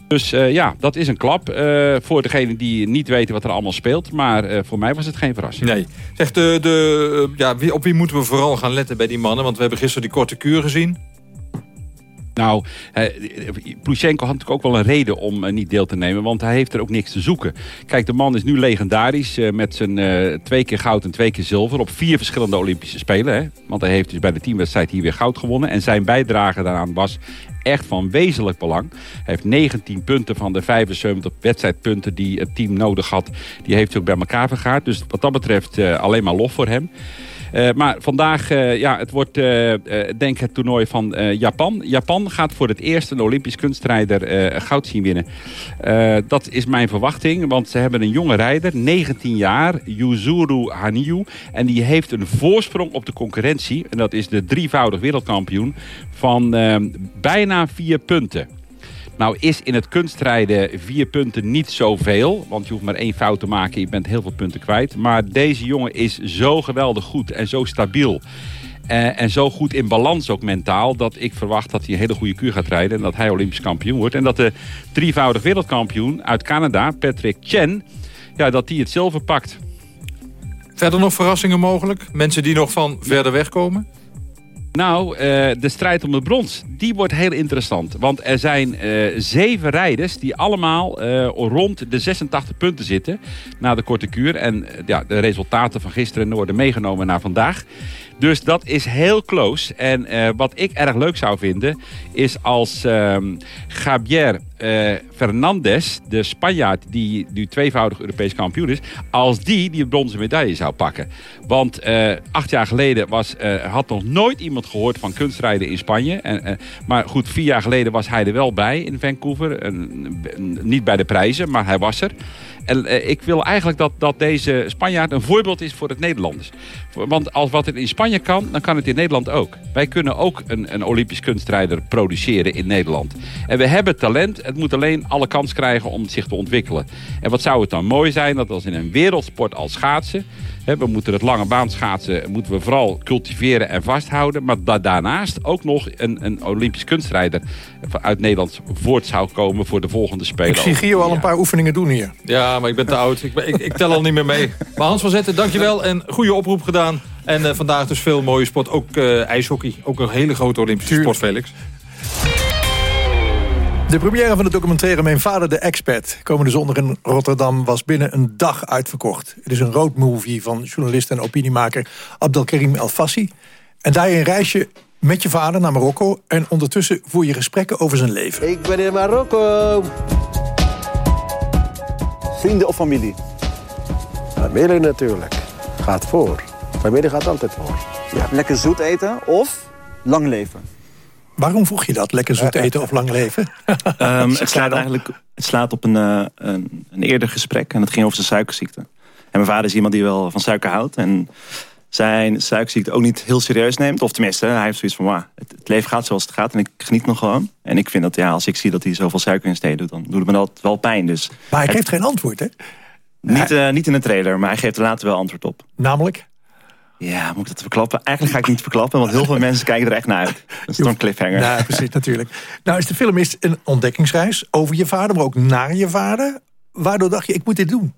Dus eh, ja, dat is een klap eh, voor degene die niet weten wat er allemaal speelt. Maar eh, voor mij was het geen verrassing. Nee. Zeg, de, de, ja, op wie moeten we vooral gaan letten bij die mannen? Want we hebben gisteren die korte kuur gezien. Nou, Plushenko had natuurlijk ook wel een reden om eh, niet deel te nemen. Want hij heeft er ook niks te zoeken. Kijk, de man is nu legendarisch. eh, met zijn eh, twee keer goud en twee keer zilver. Op vier verschillende Olympische Spelen. Hè? Want hij heeft dus bij de teamwedstrijd hier weer goud gewonnen. En zijn bijdrage daaraan was echt van wezenlijk belang. Hij heeft 19 punten van de 75 wedstrijdpunten die het team nodig had. Die heeft hij ook bij elkaar vergaard. Dus wat dat betreft alleen maar lof voor hem. Eh, maar vandaag, eh, ja, het wordt eh, denk het toernooi van Japan. Japan gaat voor het eerst een Olympisch kunstrijder goud zien winnen. Dat is mijn verwachting, want ze hebben een jonge rijder, 19 jaar, Yuzuru Hanyu. En die heeft een voorsprong op de concurrentie. En dat is de drievoudig wereldkampioen van bijna vier punten. Nou is in het kunstrijden vier punten niet zoveel. Want je hoeft maar één fout te maken. Je bent heel veel punten kwijt. Maar deze jongen is zo geweldig goed en zo stabiel. Eh, en zo goed in balans ook mentaal. Dat ik verwacht dat hij een hele goede kuur gaat rijden. En dat hij Olympisch kampioen wordt. En dat de drievoudig wereldkampioen uit Canada, Patrick Chen. Ja, dat die het zilver pakt. Verder nog verrassingen mogelijk? Mensen die nog van verder weg komen? Nou, eh, de strijd om de brons, die wordt heel interessant. Want er zijn eh, zeven rijders die allemaal eh, rond de 86 punten zitten na de korte kuur. En ja, de resultaten van gisteren worden meegenomen naar vandaag. Dus dat is heel close. En eh, wat ik erg leuk zou vinden, is als ehm Javier eh, Fernandez, de Spanjaard die nu tweevoudig Europees kampioen is, als die die bronzen medaille zou pakken. Want eh, acht jaar geleden was, had nog nooit iemand gehoord van kunstrijden in Spanje. En, maar goed, vier jaar geleden was hij er wel bij in Vancouver. Niet bij de prijzen, maar hij was er. En eh, ik wil eigenlijk dat, dat deze Spanjaard een voorbeeld is voor het Nederlanders. Want als wat het in Spanje kan, dan kan het in Nederland ook. Wij kunnen ook een, een Olympisch kunstrijder produceren in Nederland. En we hebben talent. Het moet alleen alle kans krijgen om zich te ontwikkelen. En wat zou het dan mooi zijn dat als in een wereldsport als schaatsen... Hè, we moeten het lange baan schaatsen moeten we vooral cultiveren en vasthouden. Maar da- daarnaast ook nog een, een Olympisch kunstrijder uit Nederland voort zou komen voor de volgende Spelen. Ik zie Gio al een paar oefeningen doen hier. Ja, maar ik ben te oud. Ik, ben- ik, ik tel al niet meer mee. Maar Hans van Zetten, dankjewel. En goede oproep gedaan. En eh, vandaag dus veel mooie sport. Ook eh, ijshockey. Ook een hele grote Olympische sport, Felix. De première van de documentaire Mijn Vader de Expat... komende zondag in Rotterdam was binnen een dag uitverkocht. Het is een roadmovie van journalist en opiniemaker Abdelkarim El Fassi. En daarin reis je met je vader naar Marokko... en ondertussen voer je gesprekken over zijn leven. Ik ben in Marokko. Vrienden of familie? Familie natuurlijk. Gaat voor. Familie gaat altijd voor. Ja. Lekker zoet eten of lang leven? Waarom vroeg je dat? Lekker zoet eten of lang leven? Ehm, het, slaat eigenlijk, het slaat op een, eh, een, een eerder gesprek. En het ging over zijn suikerziekte. En mijn vader is iemand die wel van suiker houdt. En zijn suikerziekte ook niet heel serieus neemt. Of tenminste, hij heeft zoiets van... Wauw, het, het leven gaat zoals het gaat en ik geniet nog gewoon. En ik vind dat ja, als ik zie dat hij zoveel suiker in steed doet... dan doet het me dat wel pijn. Dus Maar hij het- geeft geen antwoord, hè? niet, eh, niet in de trailer, maar hij geeft er later wel antwoord op. Namelijk? Ja, moet ik dat verklappen? Eigenlijk ga ik niet verklappen, want heel veel mensen kijken er echt naar uit. Dat is toch een cliffhanger. Ja, precies, natuurlijk. Nou, is de film is een ontdekkingsreis over je vader... maar ook naar je vader. Waardoor dacht je, ik moet dit doen?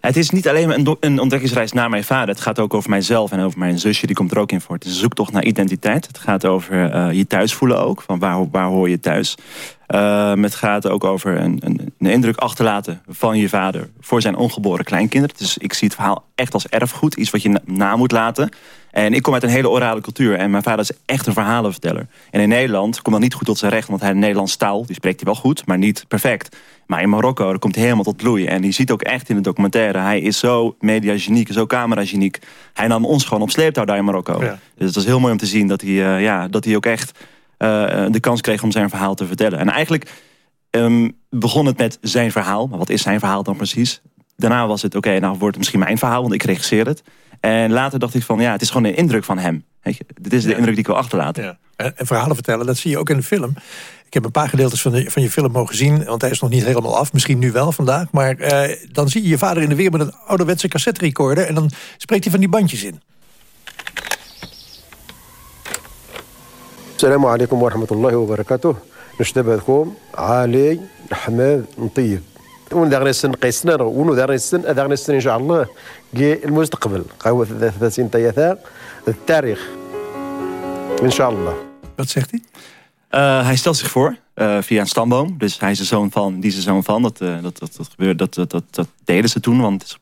Het is niet alleen een, een ontdekkingsreis naar mijn vader. Het gaat ook over mijzelf en over mijn zusje. Die komt er ook in voor. Het is een zoektocht naar identiteit. Het gaat over eh, je thuis voelen ook. Van waar, waar hoor je thuis? Ehm, het gaat ook over een, een, een indruk achterlaten van je vader... voor zijn ongeboren kleinkinderen. Dus ik zie het verhaal echt als erfgoed. Iets wat je na, na moet laten. En ik kom uit een hele orale cultuur. En mijn vader is echt een verhalenverteller. En in Nederland komt dat niet goed tot zijn recht. Want hij Nederlands taal, die spreekt hij wel goed, maar niet perfect. Maar in Marokko, dat komt helemaal tot bloei. En je ziet ook echt in de documentaire... hij is zo mediageniek, zo camerageniek. Hij nam ons gewoon op sleeptouw daar in Marokko. Ja. Dus het was heel mooi om te zien dat hij, eh, ja, dat hij ook echt... eh, de kans kreeg om zijn verhaal te vertellen. En eigenlijk ehm, begon het met zijn verhaal. Maar wat is zijn verhaal dan precies? daarna was het, oké, nou wordt het misschien mijn verhaal, want ik regisseer het. En later dacht ik van, ja, het is gewoon een indruk van hem. Weet je, dit is de indruk die ik wil achterlaten. Ja. En, en verhalen vertellen, dat zie je ook in de film. Ik heb een paar gedeeltes van, de, van je film mogen zien, want hij is nog niet helemaal af. Misschien nu wel vandaag. Maar eh, dan zie je je vader in de weer met een ouderwetse cassette recorder. En dan spreekt hij van die bandjes in. السلام عليكم ورحمة الله وبركاته نشتبهكم علي حماد نطيب وندغني السن قيسنا وندغني السن أدغني السن إن شاء الله جي المستقبل قهوة ثلاثين طياثا التاريخ إن شاء الله Wat zegt hij? Uh, hij stelt zich voor uh, via een stamboom. Dus hij is de zoon van, die is de zoon van. Dat, uh, dat, dat, dat, gebeurde, dat, dat, dat, dat deden ze toen, want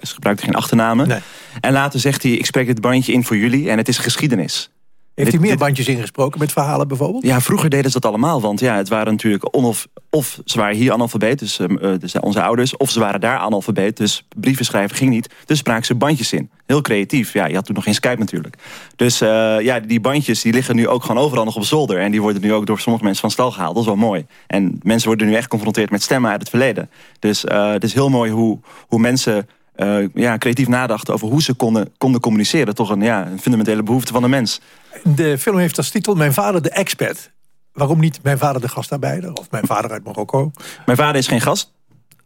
ze gebruikten geen achternamen. Nee. En later zegt hij, ik spreek dit bandje in voor jullie en het is geschiedenis. Heeft hij meer bandjes ingesproken met verhalen bijvoorbeeld? Ja, vroeger deden ze dat allemaal. Want ja, het waren natuurlijk of, of ze waren hier analfabeet, dus, uh, dus onze ouders, of ze waren daar analfabeet, dus brieven schrijven ging niet. Dus spraken ze bandjes in. Heel creatief. Ja, je had toen nog geen Skype natuurlijk. Dus uh, ja, die bandjes die liggen nu ook gewoon overal nog op zolder. En die worden nu ook door sommige mensen van stal gehaald. Dat is wel mooi. En mensen worden nu echt geconfronteerd met stemmen uit het verleden. Dus uh, het is heel mooi hoe, hoe mensen uh, ja, creatief nadachten over hoe ze konden, konden communiceren. Toch een, ja, een fundamentele behoefte van de mens. De film heeft als titel Mijn vader de expert. Waarom niet Mijn vader de gastarbeider? Of Mijn vader uit Marokko? Mijn vader is geen gast.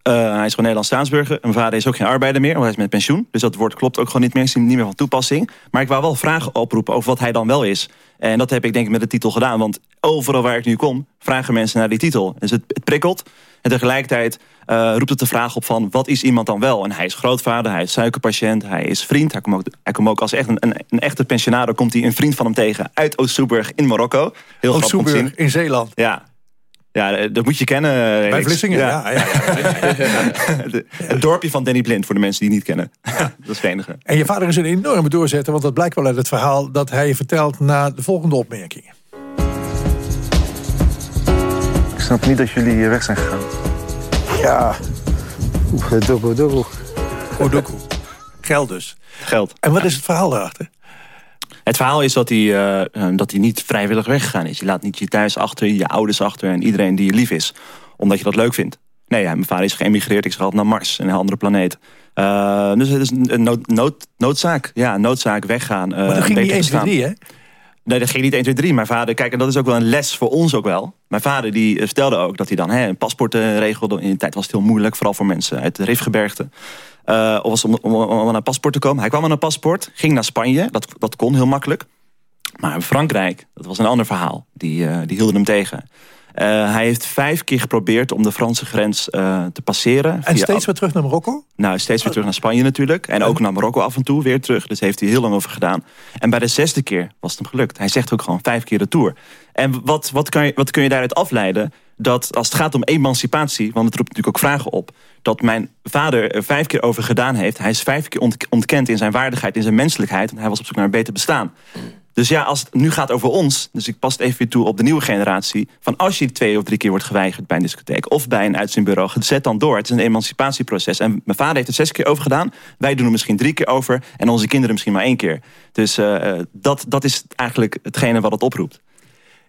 Uh, hij is gewoon Nederlands staatsburger. Mijn vader is ook geen arbeider meer, want hij is met pensioen. Dus dat woord klopt ook gewoon niet meer, is niet meer van toepassing. Maar ik wou wel vragen oproepen over wat hij dan wel is. En dat heb ik denk ik met de titel gedaan. Want overal waar ik nu kom, vragen mensen naar die titel. Dus het, het prikkelt. En tegelijkertijd uh, roept het de vraag op van wat is iemand dan wel? En hij is grootvader, hij is suikerpatiënt, hij is vriend. Hij komt ook, hij komt ook als echt een, een, een echte pensionado... komt hij een vriend van hem tegen uit Oost-Soeburg in Marokko. Heel Oost-Soeburg in Zeeland. Ja, ja, dat moet je kennen. Bij Vlissingen, ja. ja, ja. het dorpje van Danny Blind, voor de mensen die het niet kennen. dat is het enige. En je vader is een enorme doorzetter, want dat blijkt wel uit het verhaal... dat hij vertelt na de volgende opmerkingen. Snap niet dat jullie hier weg zijn gegaan. Ja, doekoe, doekoe. Odoku. Geld dus. Geld. En wat is het verhaal daarachter? Het verhaal is dat hij, uh, dat hij niet vrijwillig weggegaan is. Je laat niet je thuis achter, je ouders achter en iedereen die je lief is. Omdat je dat leuk vindt. Nee, ja, mijn vader is geëmigreerd. Ik schat naar Mars, een andere planeet. Uh, dus het is een nood, nood, noodzaak. Ja, noodzaak weggaan. Uh, maar dat ging niet 1, 2, 3, hè? Nee, dat ging niet 1, 2, 3. Mijn vader, kijk, en dat is ook wel een les voor ons ook wel. Mijn vader die vertelde ook dat hij dan hè, een paspoort uh, regelde. In die tijd was het heel moeilijk, vooral voor mensen uit de Rifgebergte. Uh, of was om, om, aan een paspoort te komen. Hij kwam aan een paspoort, ging naar Spanje. Dat, dat kon heel makkelijk. Maar Frankrijk, dat was een ander verhaal. Die, die hielden hem tegen. Uh, hij heeft vijf keer geprobeerd om de Franse grens uh, te passeren. En steeds weer terug naar Marokko? Nou, steeds weer terug naar Spanje natuurlijk. En ook naar Marokko af en toe weer terug. Dus heeft hij heel lang over gedaan. En bij de zesde keer was het hem gelukt. Hij zegt ook gewoon vijf keer de tour. En wat, wat, kan je, wat kun je daaruit afleiden? Dat als het gaat om emancipatie, want het roept natuurlijk ook vragen op... dat mijn vader er vijf keer over gedaan heeft. Hij is vijf keer ontkend in zijn waardigheid, in zijn menselijkheid. En hij was op zoek naar een beter bestaan. Dus ja, als het nu gaat over ons... dus ik pas het even weer toe op de nieuwe generatie... van als je twee of drie keer wordt geweigerd bij een discotheek... of bij een uitzendbureau, zet dan door. Het is een emancipatieproces. En mijn vader heeft het zes keer over gedaan. Wij doen er misschien drie keer over. En onze kinderen misschien maar één keer. Dus uh, dat, dat is eigenlijk hetgene wat het oproept.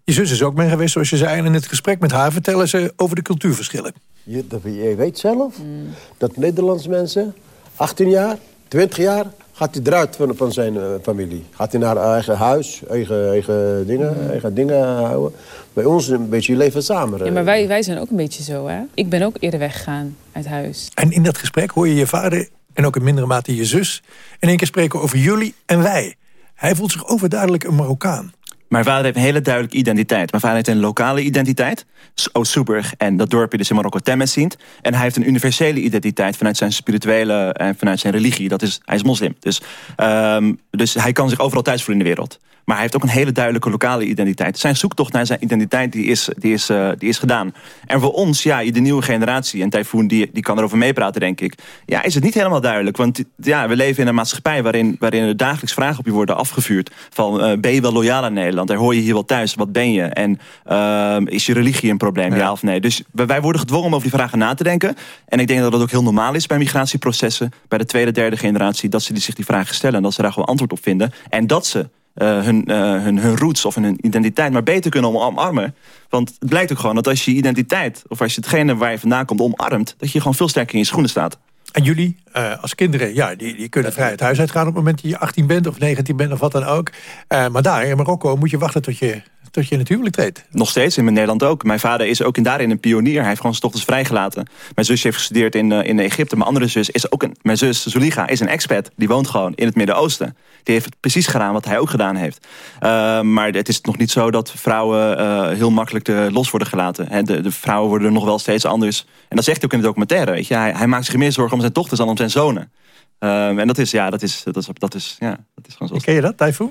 Je zus is ook mee geweest, zoals je zei. En in het gesprek met haar vertellen ze over de cultuurverschillen. Je, je weet zelf mm. dat Nederlandse mensen... 18 jaar, 20 jaar gaat hij eruit van, van zijn uh, familie. Gaat hij naar eigen huis, eigen, eigen, dingen, mm. eigen dingen houden. Bij ons een beetje leven samen. Ja, maar wij, wij zijn ook een beetje zo, hè? Ik ben ook eerder weggegaan uit huis. En in dat gesprek hoor je je vader en ook in mindere mate je zus... in één keer spreken over jullie en wij. Hij voelt zich overduidelijk een Marokkaan. Mijn vader heeft een hele duidelijke identiteit. Mijn vader heeft een lokale identiteit, Oost-Soeburg en dat dorpje dus in Marokko Temesint. En hij heeft een universele identiteit vanuit zijn spirituele en vanuit zijn religie. Dat is, hij is moslim. Dus, um, dus hij kan zich overal thuis voelen in de wereld. Maar hij heeft ook een hele duidelijke lokale identiteit. Zijn zoektocht naar zijn identiteit die is, die is, uh, die is gedaan. En voor ons, ja, de nieuwe generatie... en Typhoon die, die kan erover meepraten, denk ik... ja, is het niet helemaal duidelijk. Want ja, we leven in een maatschappij... waarin, waarin er dagelijks vragen op je worden afgevuurd. Van, uh, ben je wel loyaal aan Nederland? Daar hoor je hier wel thuis. Wat ben je? En uh, is je religie een probleem, ja. ja. of nee? Dus wij worden gedwongen om over die vragen na te denken. En ik denk dat dat ook heel normaal is bij migratieprocessen... bij de tweede, derde generatie... dat ze die, zich die vragen stellen en dat ze daar gewoon antwoord op vinden. En dat ze hun, uh, hun, hun roots of hun identiteit maar beter kunnen omarmen. Want het blijkt ook gewoon dat als je identiteit... of als je hetgene waar je vandaan komt omarmt... dat je gewoon veel sterker in je schoenen staat. En jullie, eh, als kinderen, ja, die, die kunnen vrij het huis uitgaan... op het moment dat je 18 bent of 19 bent of wat dan ook. Eh, maar daar in Marokko moet je wachten tot je, tot je in het huwelijk treedt. Nog steeds, in Nederland ook. Mijn vader is ook in daarin een pionier. Hij heeft gewoon zijn dochters vrijgelaten. Mijn zusje heeft gestudeerd in, eh, in Egypte. Mijn andere zus is ook een... Mijn zus, Zuliga, is een expat. Die woont gewoon in het Midden-Oosten. Die heeft precies gedaan wat hij ook gedaan heeft. Uh, maar het is nog niet zo dat vrouwen uh, heel makkelijk te los worden gelaten. He, de, de, vrouwen worden nog wel steeds anders. En dat zegt hij ook in de documentaire. Weet je? Hij, hij maakt zich meer zorgen om zijn dochters dan om zijn zonen. Uh, en dat is, ja, dat is, dat is, dat is, ja, dat is gewoon zo. Ken je dat, Taifu?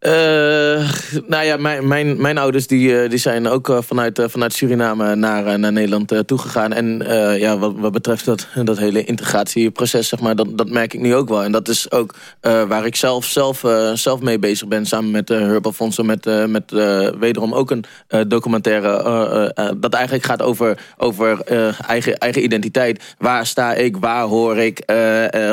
Uh, nou ja, mijn, mijn, mijn ouders die, uh, die zijn ook uh, vanuit, vanuit Suriname naar, naar Nederland toegegaan. En ja, wat, wat betreft dat, dat hele integratieproces, zeg maar, dat, dat merk ik nu ook wel. En dat is ook waar ik zelf, zelf, zelf mee bezig ben, samen met Herb Alfonso, met, met wederom ook een documentaire. dat eigenlijk gaat over, over eigen, eigen identiteit. Waar sta ik, waar hoor ik,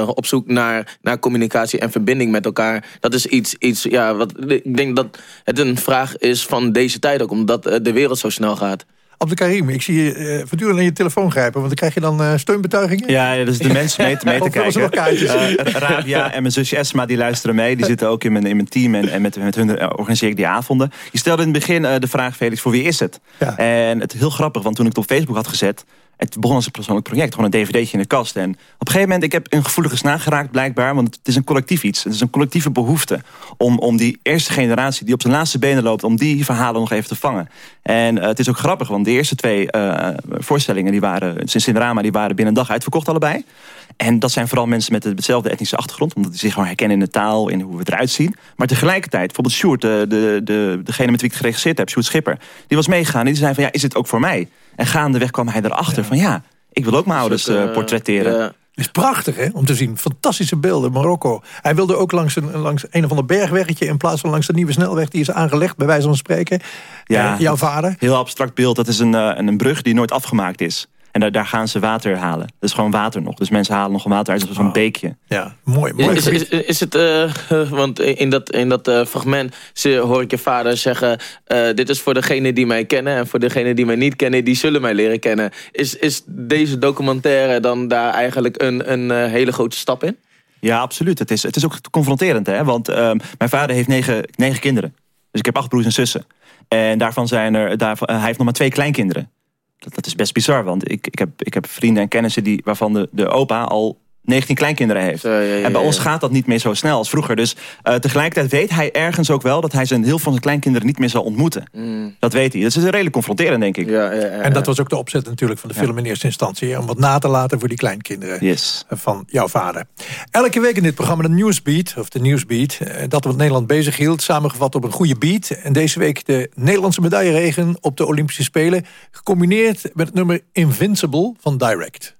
op zoek naar, naar communicatie en verbinding met elkaar. Dat is iets, iets ja, wat ik denk dat het een vraag is van deze tijd ook, omdat eh, de wereld zo snel gaat. Abde Karim, ik zie je uh, voortdurend naar je telefoon grijpen. Want dan krijg je dan uh, steunbetuigingen. Ja, ja, dus de mensen mee, mee te kijken. Uh, Rabia en mijn zusje Esma, die luisteren mee. Die zitten ook in mijn, in mijn team. En, en met, met hun organiseer ik die avonden. Je stelde in het begin de vraag, Felix, voor wie is het? Ja. En het is heel grappig, want toen ik het op Facebook had gezet... Het begon als een persoonlijk project, gewoon een dvd'tje in de kast. En op een gegeven moment, ik heb een gevoelige snaar geraakt blijkbaar... want het is een collectief iets. Het is een collectieve behoefte om, om die eerste generatie... die op zijn laatste benen loopt, om die verhalen nog even te vangen. En uh, het is ook grappig, want de eerste twee uh, voorstellingen... die waren, sinds Rama, die waren binnen een dag uitverkocht allebei. En dat zijn vooral mensen met hetzelfde etnische achtergrond... omdat die zich gewoon herkennen in de taal, in hoe we eruit zien. Maar tegelijkertijd, bijvoorbeeld Sjoerd, de, de, de, degene met wie ik geregisseerd heb... Sjoerd Schipper, die was meegegaan en die zei van... ja, is het ook voor mij? En gaandeweg kwam hij erachter ja. van ja, ik wil ook mijn ouders uh, portretteren. Ja. Het is prachtig hè, om te zien. Fantastische beelden, Marokko. Hij wilde ook langs een, langs een of ander bergweggetje... in plaats van langs de nieuwe snelweg die is aangelegd... bij wijze van spreken. Ja, uh, jouw vader. Heel abstract beeld. Dat is een, uh, een brug die nooit afgemaakt is. En daar, daar, gaan ze water halen. Dat is gewoon water nog. Dus mensen halen nog water uit zo'n oh. beekje. Ja, mooi. mooi is, is, is, het, uh, want in dat, in dat uh, fragment hoor ik je vader zeggen... Uh, dit is voor degene die mij kennen en voor degene die mij niet kennen... die zullen mij leren kennen. Is, is deze documentaire dan daar eigenlijk een, een hele grote stap in? Ja, absoluut. Het is, het is ook confronterend. Hè? Want ehm, mijn vader heeft negen, negen kinderen. Dus ik heb acht broers en zussen. En daarvan zijn er, daarvan, hij heeft nog maar twee kleinkinderen. Dat, is best bizar, want ik, ik, heb, ik heb vrienden en kennissen die, waarvan de, de opa al 19 kleinkinderen heeft. Ja, ja, ja, en bij ons gaat dat niet meer zo snel als vroeger. Dus uh, tegelijkertijd weet hij ergens ook wel... dat hij zijn heel van zijn kleinkinderen niet meer zal ontmoeten. Mm. Dat weet hij. Dat is redelijk confronterend, denk ik. en dat was ook de opzet natuurlijk van de film in eerste instantie. Om wat na te laten voor die kleinkinderen yes. van jouw vader. Elke week in dit programma de Newsbeat, of de Newsbeat... dat wat Nederland bezig hield, samengevat op een goede beat. En deze week de Nederlandse medailleregen op de Olympische Spelen... gecombineerd met het nummer Invincible van Direct.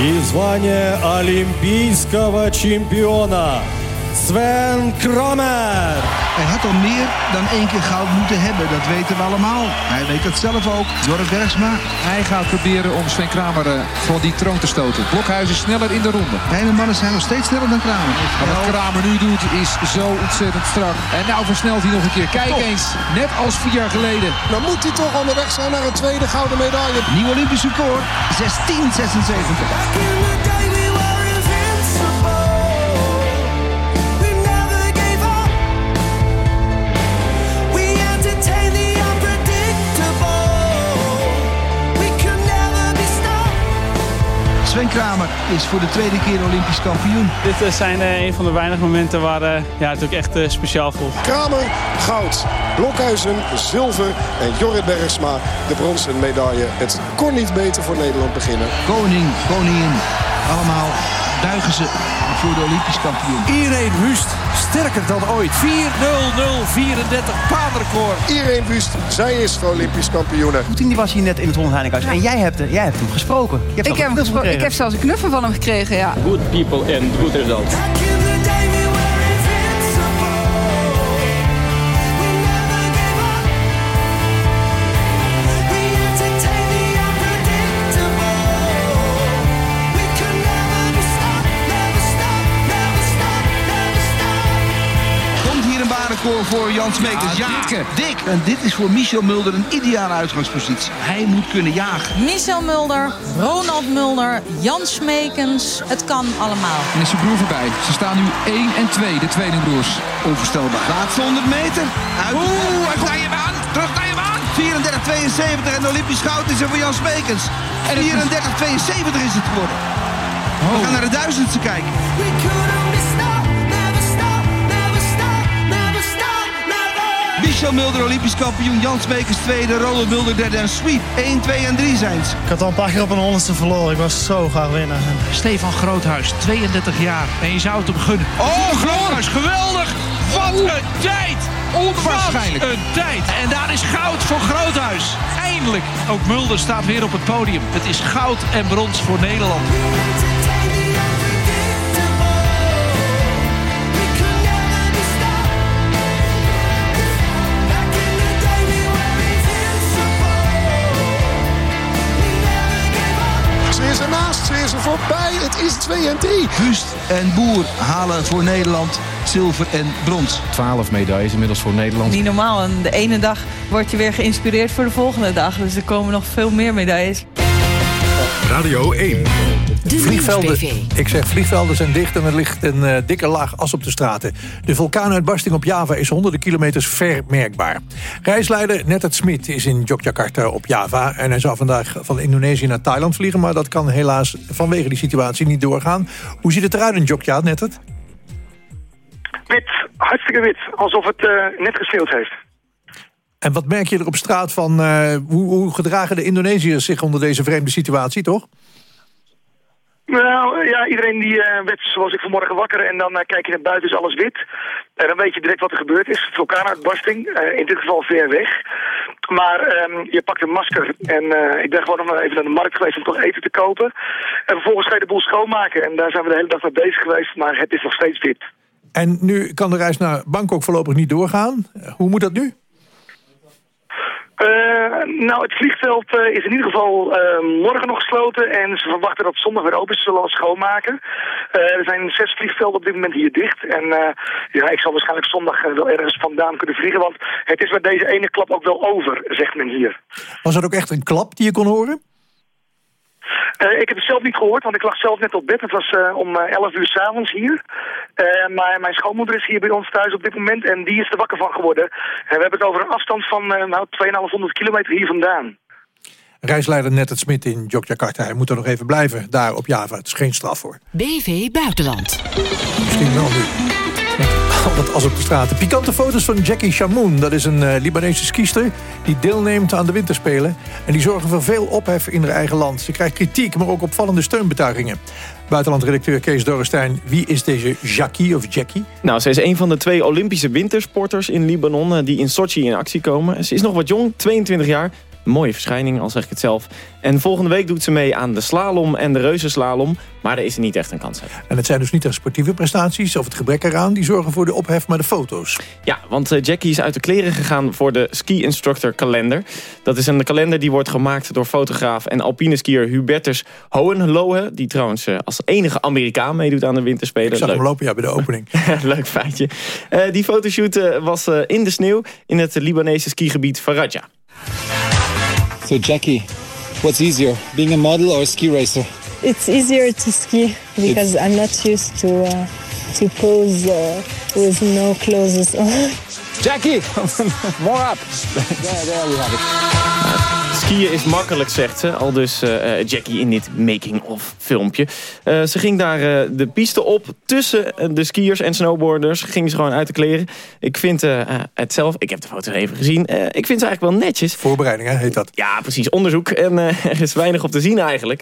И звание олимпийского чемпиона Sven Kramer. Hij had al meer dan één keer goud moeten hebben, dat weten we allemaal. Hij weet het zelf ook, Jorrit Bergsma. Hij gaat proberen om Sven Kramer uh, van die troon te stoten. Blokhuis is sneller in de ronde. Beide mannen zijn nog steeds sneller dan Kramer. Maar wat Kramer nu doet is zo ontzettend strak. En nou versnelt hij nog een keer. Kijk eens, net als vier jaar geleden. Dan moet hij toch onderweg zijn naar een tweede gouden medaille. Nieuw Olympisch record, 1676. Sven Kramer is voor de tweede keer Olympisch kampioen. Dit zijn uh, een van de weinige momenten waar uh, ja, het ook echt speciaal voelt. Kramer, goud. Blokhuizen, zilver. En Jorrit Bergsma, de bronzen medaille. Het kon niet beter voor Nederland beginnen. Koning, koningin, allemaal buigen ze voor de Olympisch kampioen. Irene Wust, sterker dan ooit. 4-0-0-34 baanrecord. Irene Wust, zij is de Olympisch kampioen. Poetin die was hier net in het Honderdheininghuis. Ja. En jij hebt, jij hebt hem gesproken. Hebt ik, heb hem ik heb zelfs een knuffel van hem gekregen, ja. Good people and good results. Voor Jan Smekers. Ja, dik. En dit is voor Michel Mulder een ideale uitgangspositie. Hij moet kunnen jagen. Michel Mulder, Ronald Mulder, Jan Smekens. Het kan allemaal. En is zijn broer voorbij. Ze staan nu 1 en 2, de tweelingbroers. Onvoorstelbaar. Laatste 100 meter. Uit. Oeh, hij komt je aan. Terug naar je baan. 34-72 en de Olympisch goud is er voor Jan Smekens. 34-72 is het geworden. We gaan naar de duizendste kijken. Michel Mulder, Olympisch kampioen. Jan Smekers tweede. Ronald Mulder derde en sweep. 1, 2 en 3 zijn ze. Ik had al een paar keer op een honderdste verloren. Ik was zo graag winnen. Stefan Groothuis, 32 jaar. En je zou het hem gunnen. Oh, Groothuis, geweldig! Wat een tijd! Onwaarschijnlijk. Wat een tijd. En daar is goud voor Groothuis. Eindelijk. Ook Mulder staat weer op het podium. Het is goud en brons voor Nederland. Is er voorbij. Het is 2 en 3. Wust en Boer halen voor Nederland zilver en brons. 12 medailles inmiddels voor Nederland. Niet normaal. En de ene dag word je weer geïnspireerd voor de volgende dag. Dus er komen nog veel meer medailles. Radio 1. Vliegvelden, ik zeg vliegvelden zijn dicht en er ligt een eh, dikke laag as op de straten. De vulkaanuitbarsting op Java is honderden kilometers ver merkbaar. Reisleider Nettet Smit is in Yogyakarta op Java... en hij zou vandaag van Indonesië naar Thailand vliegen... maar dat kan helaas vanwege die situatie niet doorgaan. Hoe ziet het eruit in Jogja, Nettet? Wit, hartstikke wit. Alsof het eh, net gesneeuwd heeft. En wat merk je er op straat van... eh, hoe, hoe gedragen de Indonesiërs zich onder deze vreemde situatie, toch? Nou ja, iedereen die eh, werd zoals ik vanmorgen wakker en dan eh, kijk je naar buiten is alles wit. En dan weet je direct wat er gebeurd is. Vulkaanuitbarsting, eh, in dit geval ver weg. Maar ehm, je pakt een masker en ik ben gewoon nog even naar de markt geweest om toch eten te kopen. En vervolgens ga je de boel schoonmaken en daar zijn we de hele dag mee bezig geweest, maar het is nog steeds wit. En nu kan de reis naar Bangkok voorlopig niet doorgaan. Hoe moet dat nu? Eh, nou, het vliegveld eh, is in ieder geval eh, morgen nog gesloten en ze verwachten dat zondag weer open is. Ze zullen schoonmaken. Eh, er zijn zes vliegvelden op dit moment hier dicht. En ja, ik zal waarschijnlijk zondag wel ergens vandaan kunnen vliegen, want het is met deze ene klap ook wel over, zegt men hier. Was dat ook echt een klap die je kon horen? Eh, ik heb het zelf niet gehoord, want ik lag zelf net op bed. Het was eh, om eh, 11 uur s'avonds hier. Eh, maar mijn schoonmoeder is hier bij ons thuis op dit moment en die is er wakker van geworden. En we hebben het over een afstand van uh, nou, 2,500 kilometer hier vandaan. Reisleider Nettet Smit in Yogyakarta. Hij moet er nog even blijven, daar op Java. Het is geen straf voor. BV Buitenland. Misschien wel nu. Dat as op de straten. Pikante foto's van Jackie Chamoun. Dat is een uh, Libanese skiester die deelneemt aan de winterspelen. En die zorgen voor veel ophef in haar eigen land. Ze krijgt kritiek, maar ook opvallende steunbetuigingen. Buitenlandredacteur Kees Dorrestein. Wie is deze Jackie of Jackie? Nou, ze is een van de twee Olympische wintersporters in Libanon... eh, die in Sochi in actie komen. Ze is nog wat jong, 22 jaar. Een mooie verschijning, al zeg ik het zelf. En volgende week doet ze mee aan de slalom en de reuzenslalom. Maar daar is ze niet echt een kans. En het zijn dus niet de sportieve prestaties of het gebrek eraan... die zorgen voor de ophef, maar de foto's. Ja, want eh, Jackie is uit de kleren gegaan voor de Ski Instructor Kalender. Dat is een kalender die wordt gemaakt door fotograaf en alpine skier Hubertus Hohenlohe. Die trouwens eh, als enige Amerikaan meedoet aan de winterspelen. Ik zag Leuk. hem lopen ja, bij de opening. Leuk feitje. Eh, die fotoshoot was in de sneeuw in het Libanese skigebied Faraja. So Jackie, what's easier, being a model or a ski racer? It's easier to ski because I'm not used to uh, to pose uh, with no clothes on. Jackie, more up. there, there we have it. Skiën is makkelijk, zegt ze. Al dus eh, eh, Jackie in dit making-of filmpje. Eh, ze ging daar de piste op. Tussen de skiers en snowboarders ging ze gewoon uit de kleren. Ik vind het zelf... Ik heb de foto even gezien. ik vind ze eigenlijk wel netjes. Voorbereiding, hè, heet dat? Ja, precies. Onderzoek. En er is weinig op te zien eigenlijk.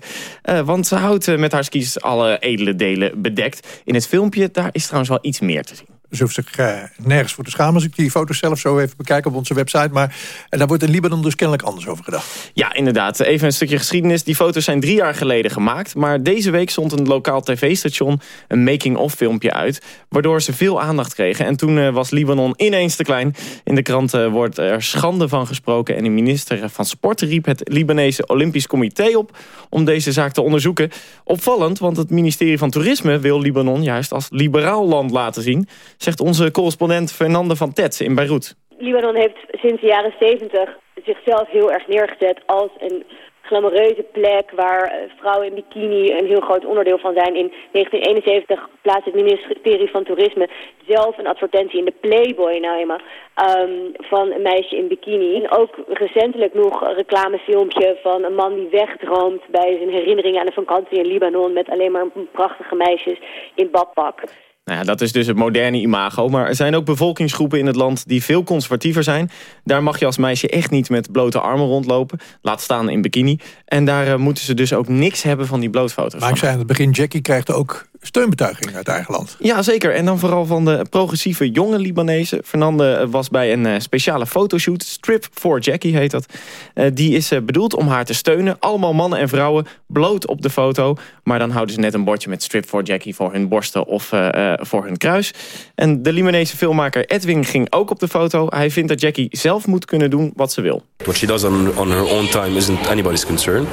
Want ze houdt met haar skis alle edele delen bedekt. In het filmpje, daar is trouwens wel iets meer te zien. Ze hoeft zich eh, nergens voor te schamen als ik die foto's zelf zo even bekijk op onze website. Maar eh, daar wordt in Libanon dus kennelijk anders over gedacht. Ja, inderdaad. Even een stukje geschiedenis. Die foto's zijn drie jaar geleden gemaakt. Maar deze week stond een lokaal tv-station een making-of filmpje uit. Waardoor ze veel aandacht kregen. En toen eh, was Libanon ineens te klein. In de kranten wordt er schande van gesproken. En de minister van Sport riep het Libanese Olympisch Comité op... om deze zaak te onderzoeken. Opvallend, want het ministerie van Toerisme wil Libanon juist als liberaal land laten zien. Zegt onze correspondent Fernande van Tets in Beirut. Libanon heeft sinds de jaren 70 zichzelf heel erg neergezet als een glamoureuze plek waar eh, vrouwen in bikini een heel groot onderdeel van zijn. In 1971 plaatst het ministerie van Toerisme zelf een advertentie in de Playboy nou eenmaal um, van een meisje in bikini. En ook recentelijk nog een reclamefilmpje van een man die wegdroomt bij zijn herinneringen aan een vakantie in Libanon met alleen maar prachtige meisjes in badpak. Nou ja, dat is dus het moderne imago. Maar er zijn ook bevolkingsgroepen in het land die veel conservatiever zijn. Daar mag je als meisje echt niet met blote armen rondlopen. Laat staan in bikini. En daar uh, moeten ze dus ook niks hebben van die blootfoto's. Maar ik zei aan het begin, Jackie krijgt ook steunbetuiging uit eigen land. Ja, zeker. En dan vooral van de progressieve jonge Libanezen. Fernande was bij een uh, speciale fotoshoot. Strip for Jackie heet dat. Uh, die is bedoeld om haar te steunen. Allemaal mannen en vrouwen bloot op de foto. Maar dan houden ze net een bordje met Strip for Jackie voor hun borsten of voor hun kruis. En de Libanese filmmaker Edwin ging ook op de foto. Hij vindt dat Jackie zelf moet kunnen doen wat ze wil. What she does on, on her own time isn't anybody's concern.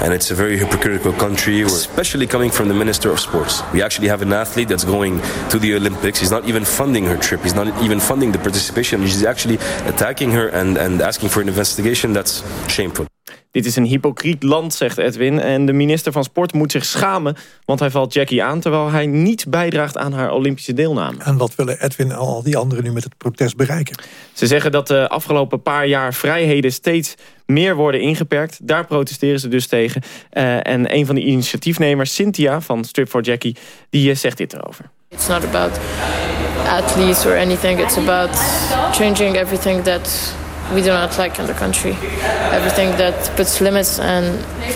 And it's a very hypocritical country, especially coming from the Minister of Sports. We actually have an athlete that's going to the Olympics. He's not even funding her trip. He's not even funding the participation. He's actually attacking her and, and asking for an investigation. That's shameful. Dit is een hypocriet land, zegt Edwin. En de minister van Sport moet zich schamen, want hij valt Jackie aan... terwijl hij niet bijdraagt aan haar Olympische deelname. En wat willen Edwin en al die anderen nu met het protest bereiken? Ze zeggen dat de afgelopen paar jaar vrijheden steeds meer worden ingeperkt. Daar protesteren ze dus tegen. Uh, en een van de initiatiefnemers, Cynthia van Strip for Jackie... die uh, zegt dit erover. It's not about athletes or anything. It's about changing everything that we do not like in the country. Everything that puts limits and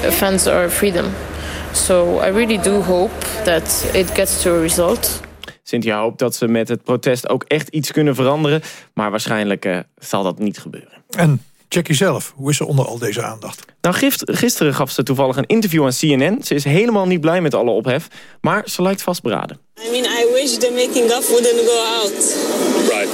offends our freedom. So I really do hope that it gets to a result. Cynthia hoopt dat ze met het protest ook echt iets kunnen veranderen. Maar waarschijnlijk uh, zal dat niet gebeuren. En Jackie zelf, hoe is ze onder al deze aandacht? Nou, gisteren gaf ze toevallig een interview aan CNN. Ze is helemaal niet blij met alle ophef, maar ze lijkt vastberaden. I mean, I wish the making of wouldn't go out. Right.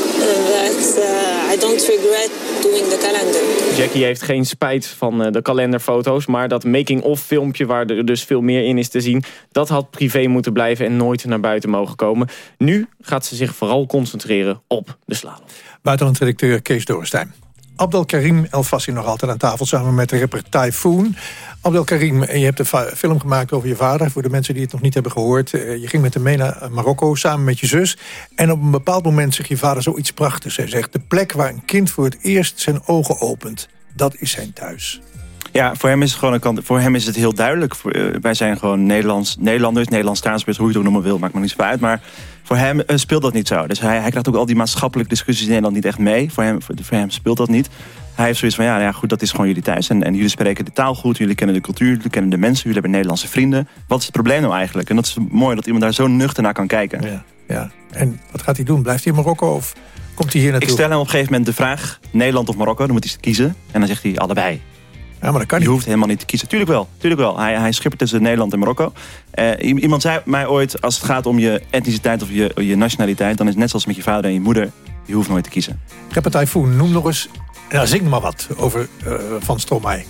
But uh, I don't regret doing the calendar. Jackie heeft geen spijt van uh, de kalenderfoto's, maar dat making-of filmpje waar er dus veel meer in is te zien, dat had privé moeten blijven en nooit naar buiten mogen komen. Nu gaat ze zich vooral concentreren op de slalom. Buitenlandredacteur Kees Doorstein. Abdelkarim El Fassi nog altijd aan tafel samen met de rapper Typhoon. Abdelkarim, je hebt een film gemaakt over je vader. Voor de mensen die het nog niet hebben gehoord. Eh, je ging met hem mee naar Marokko samen met je zus. En op een bepaald moment zegt je vader zoiets prachtigs. Hij zegt, de plek waar een kind voor het eerst zijn ogen opent. Dat is zijn thuis. Ja, voor hem is het gewoon een kant, voor hem is het heel duidelijk. Voor, uh, wij zijn gewoon Nederlands, Nederlanders, Nederlands staatsburgers, hoe je het ook noemen wil, maakt me niet zo uit. Maar voor hem uh, speelt dat niet zo. Dus hij, hij krijgt ook al die maatschappelijke discussies in Nederland niet echt mee. Voor hem, voor, voor hem speelt dat niet. Hij heeft zoiets van, ja, ja goed, dat is gewoon jullie thuis. En, en jullie spreken de taal goed, jullie kennen de cultuur, jullie kennen de mensen, jullie hebben Nederlandse vrienden. Wat is het probleem nou eigenlijk? En dat is mooi dat iemand daar zo nuchter naar kan kijken. Ja, ja. En wat gaat hij doen? Blijft hij in Marokko of komt hij hier naartoe? Ik stel hem op een gegeven moment de vraag, Nederland of Marokko, dan moet hij kiezen. En dan zegt hij allebei. Ja, maar dat kan je hoeft helemaal niet te kiezen. Tuurlijk wel, tuurlijk wel. Hij, hij schippert tussen Nederland en Marokko. Uh, iemand zei mij ooit, als het gaat om je etniciteit of je, je nationaliteit... dan is het net zoals met je vader en je moeder, je hoeft nooit te kiezen. Rapper Typhoon, noem nog eens, nou, zing maar wat over uh, Van Stromae.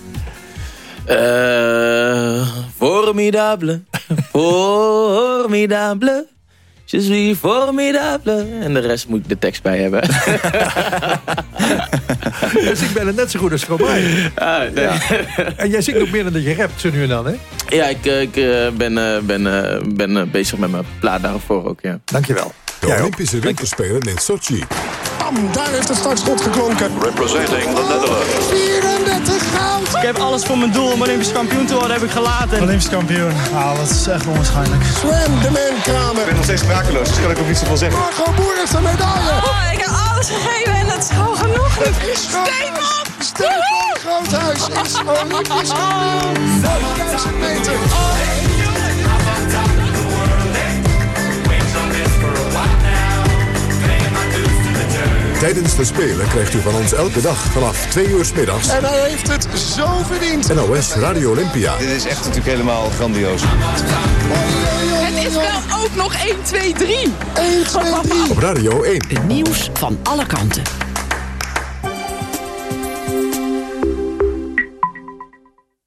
Uh, formidable, formidable. Je suis formidable. En de rest moet ik de tekst bij hebben. dus ik ben het net zo goed als Stromae. Ah, nee. ja. En jij zingt ook meer dan dat je rapt, zo nu en dan, hè? Ja, ik, ik ben, ben, ben bezig met mijn plaat daarvoor ook, ja. Dankjewel. De Olympische Winterspelen in Sochi. Bam, daar heeft het startschot geklonken. Representing the Netherlands. 34 goud. Ik heb alles voor mijn doel om Olympisch kampioen te worden, heb ik gelaten. Olympisch kampioen, ah, dat is echt onwaarschijnlijk. Sven de Man Kramer. Ik ben nog steeds sprakeloos, dus kan ik ook niet zoveel zeggen. Margot Boer heeft een medaille. Oh, ik heb alles gegeven en dat is gewoon genoeg. Het is Stefan. Stefan Groothuis is Olympisch kampioen. Tijdens de Spelen krijgt u van ons elke dag vanaf 2 uur s middags... En hij heeft het zo verdiend. NOS Radio Olympia. Dit is echt natuurlijk helemaal grandioos. Het is wel ook nog 1, 2, 3. 1, 2, 3. Op Radio 1. Het nieuws van alle kanten.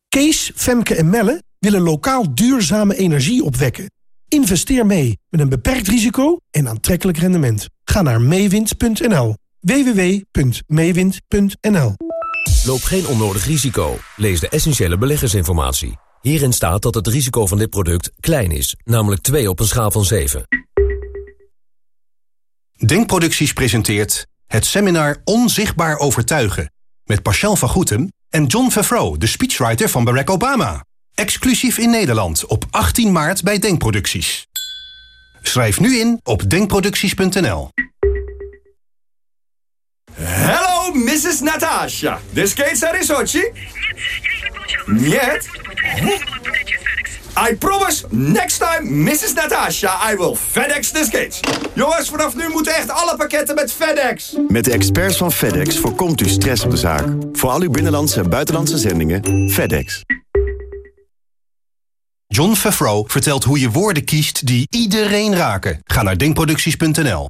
Kees, Femke en Melle willen lokaal duurzame energie opwekken. Investeer mee met een beperkt risico en aantrekkelijk rendement. Ga naar meewind.nl. www.meewind.nl Loop geen onnodig risico. Lees de essentiële beleggersinformatie. Hierin staat dat het risico van dit product klein is, namelijk 2 op een schaal van 7. Denkproducties presenteert het seminar Onzichtbaar Overtuigen... met Pascal van Goetem en John Favreau, de speechwriter van Barack Obama. Exclusief in Nederland op 18 maart bij Denkproducties. Schrijf nu in op denkproducties.nl. Hello, Mrs. Natasha. The skates are in Sochi? Нет. I promise, next time, Mrs. Natasha, I will FedEx the skates. Jongens, vanaf nu moeten echt alle pakketten met FedEx. Met de experts van FedEx voorkomt u stress op de zaak. Voor al uw binnenlandse en buitenlandse zendingen, FedEx. John Favreau vertelt hoe je woorden kiest die iedereen raken. Ga naar denkproducties.nl.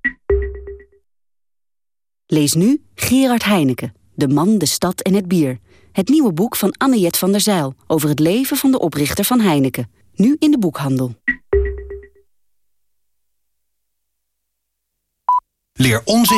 Lees nu Gerard Heineken, De man, de stad en het bier. Het nieuwe boek van Anne-Jet van der Zijl... over het leven van de oprichter van Heineken. Nu in de boekhandel. Leer onzichtbaar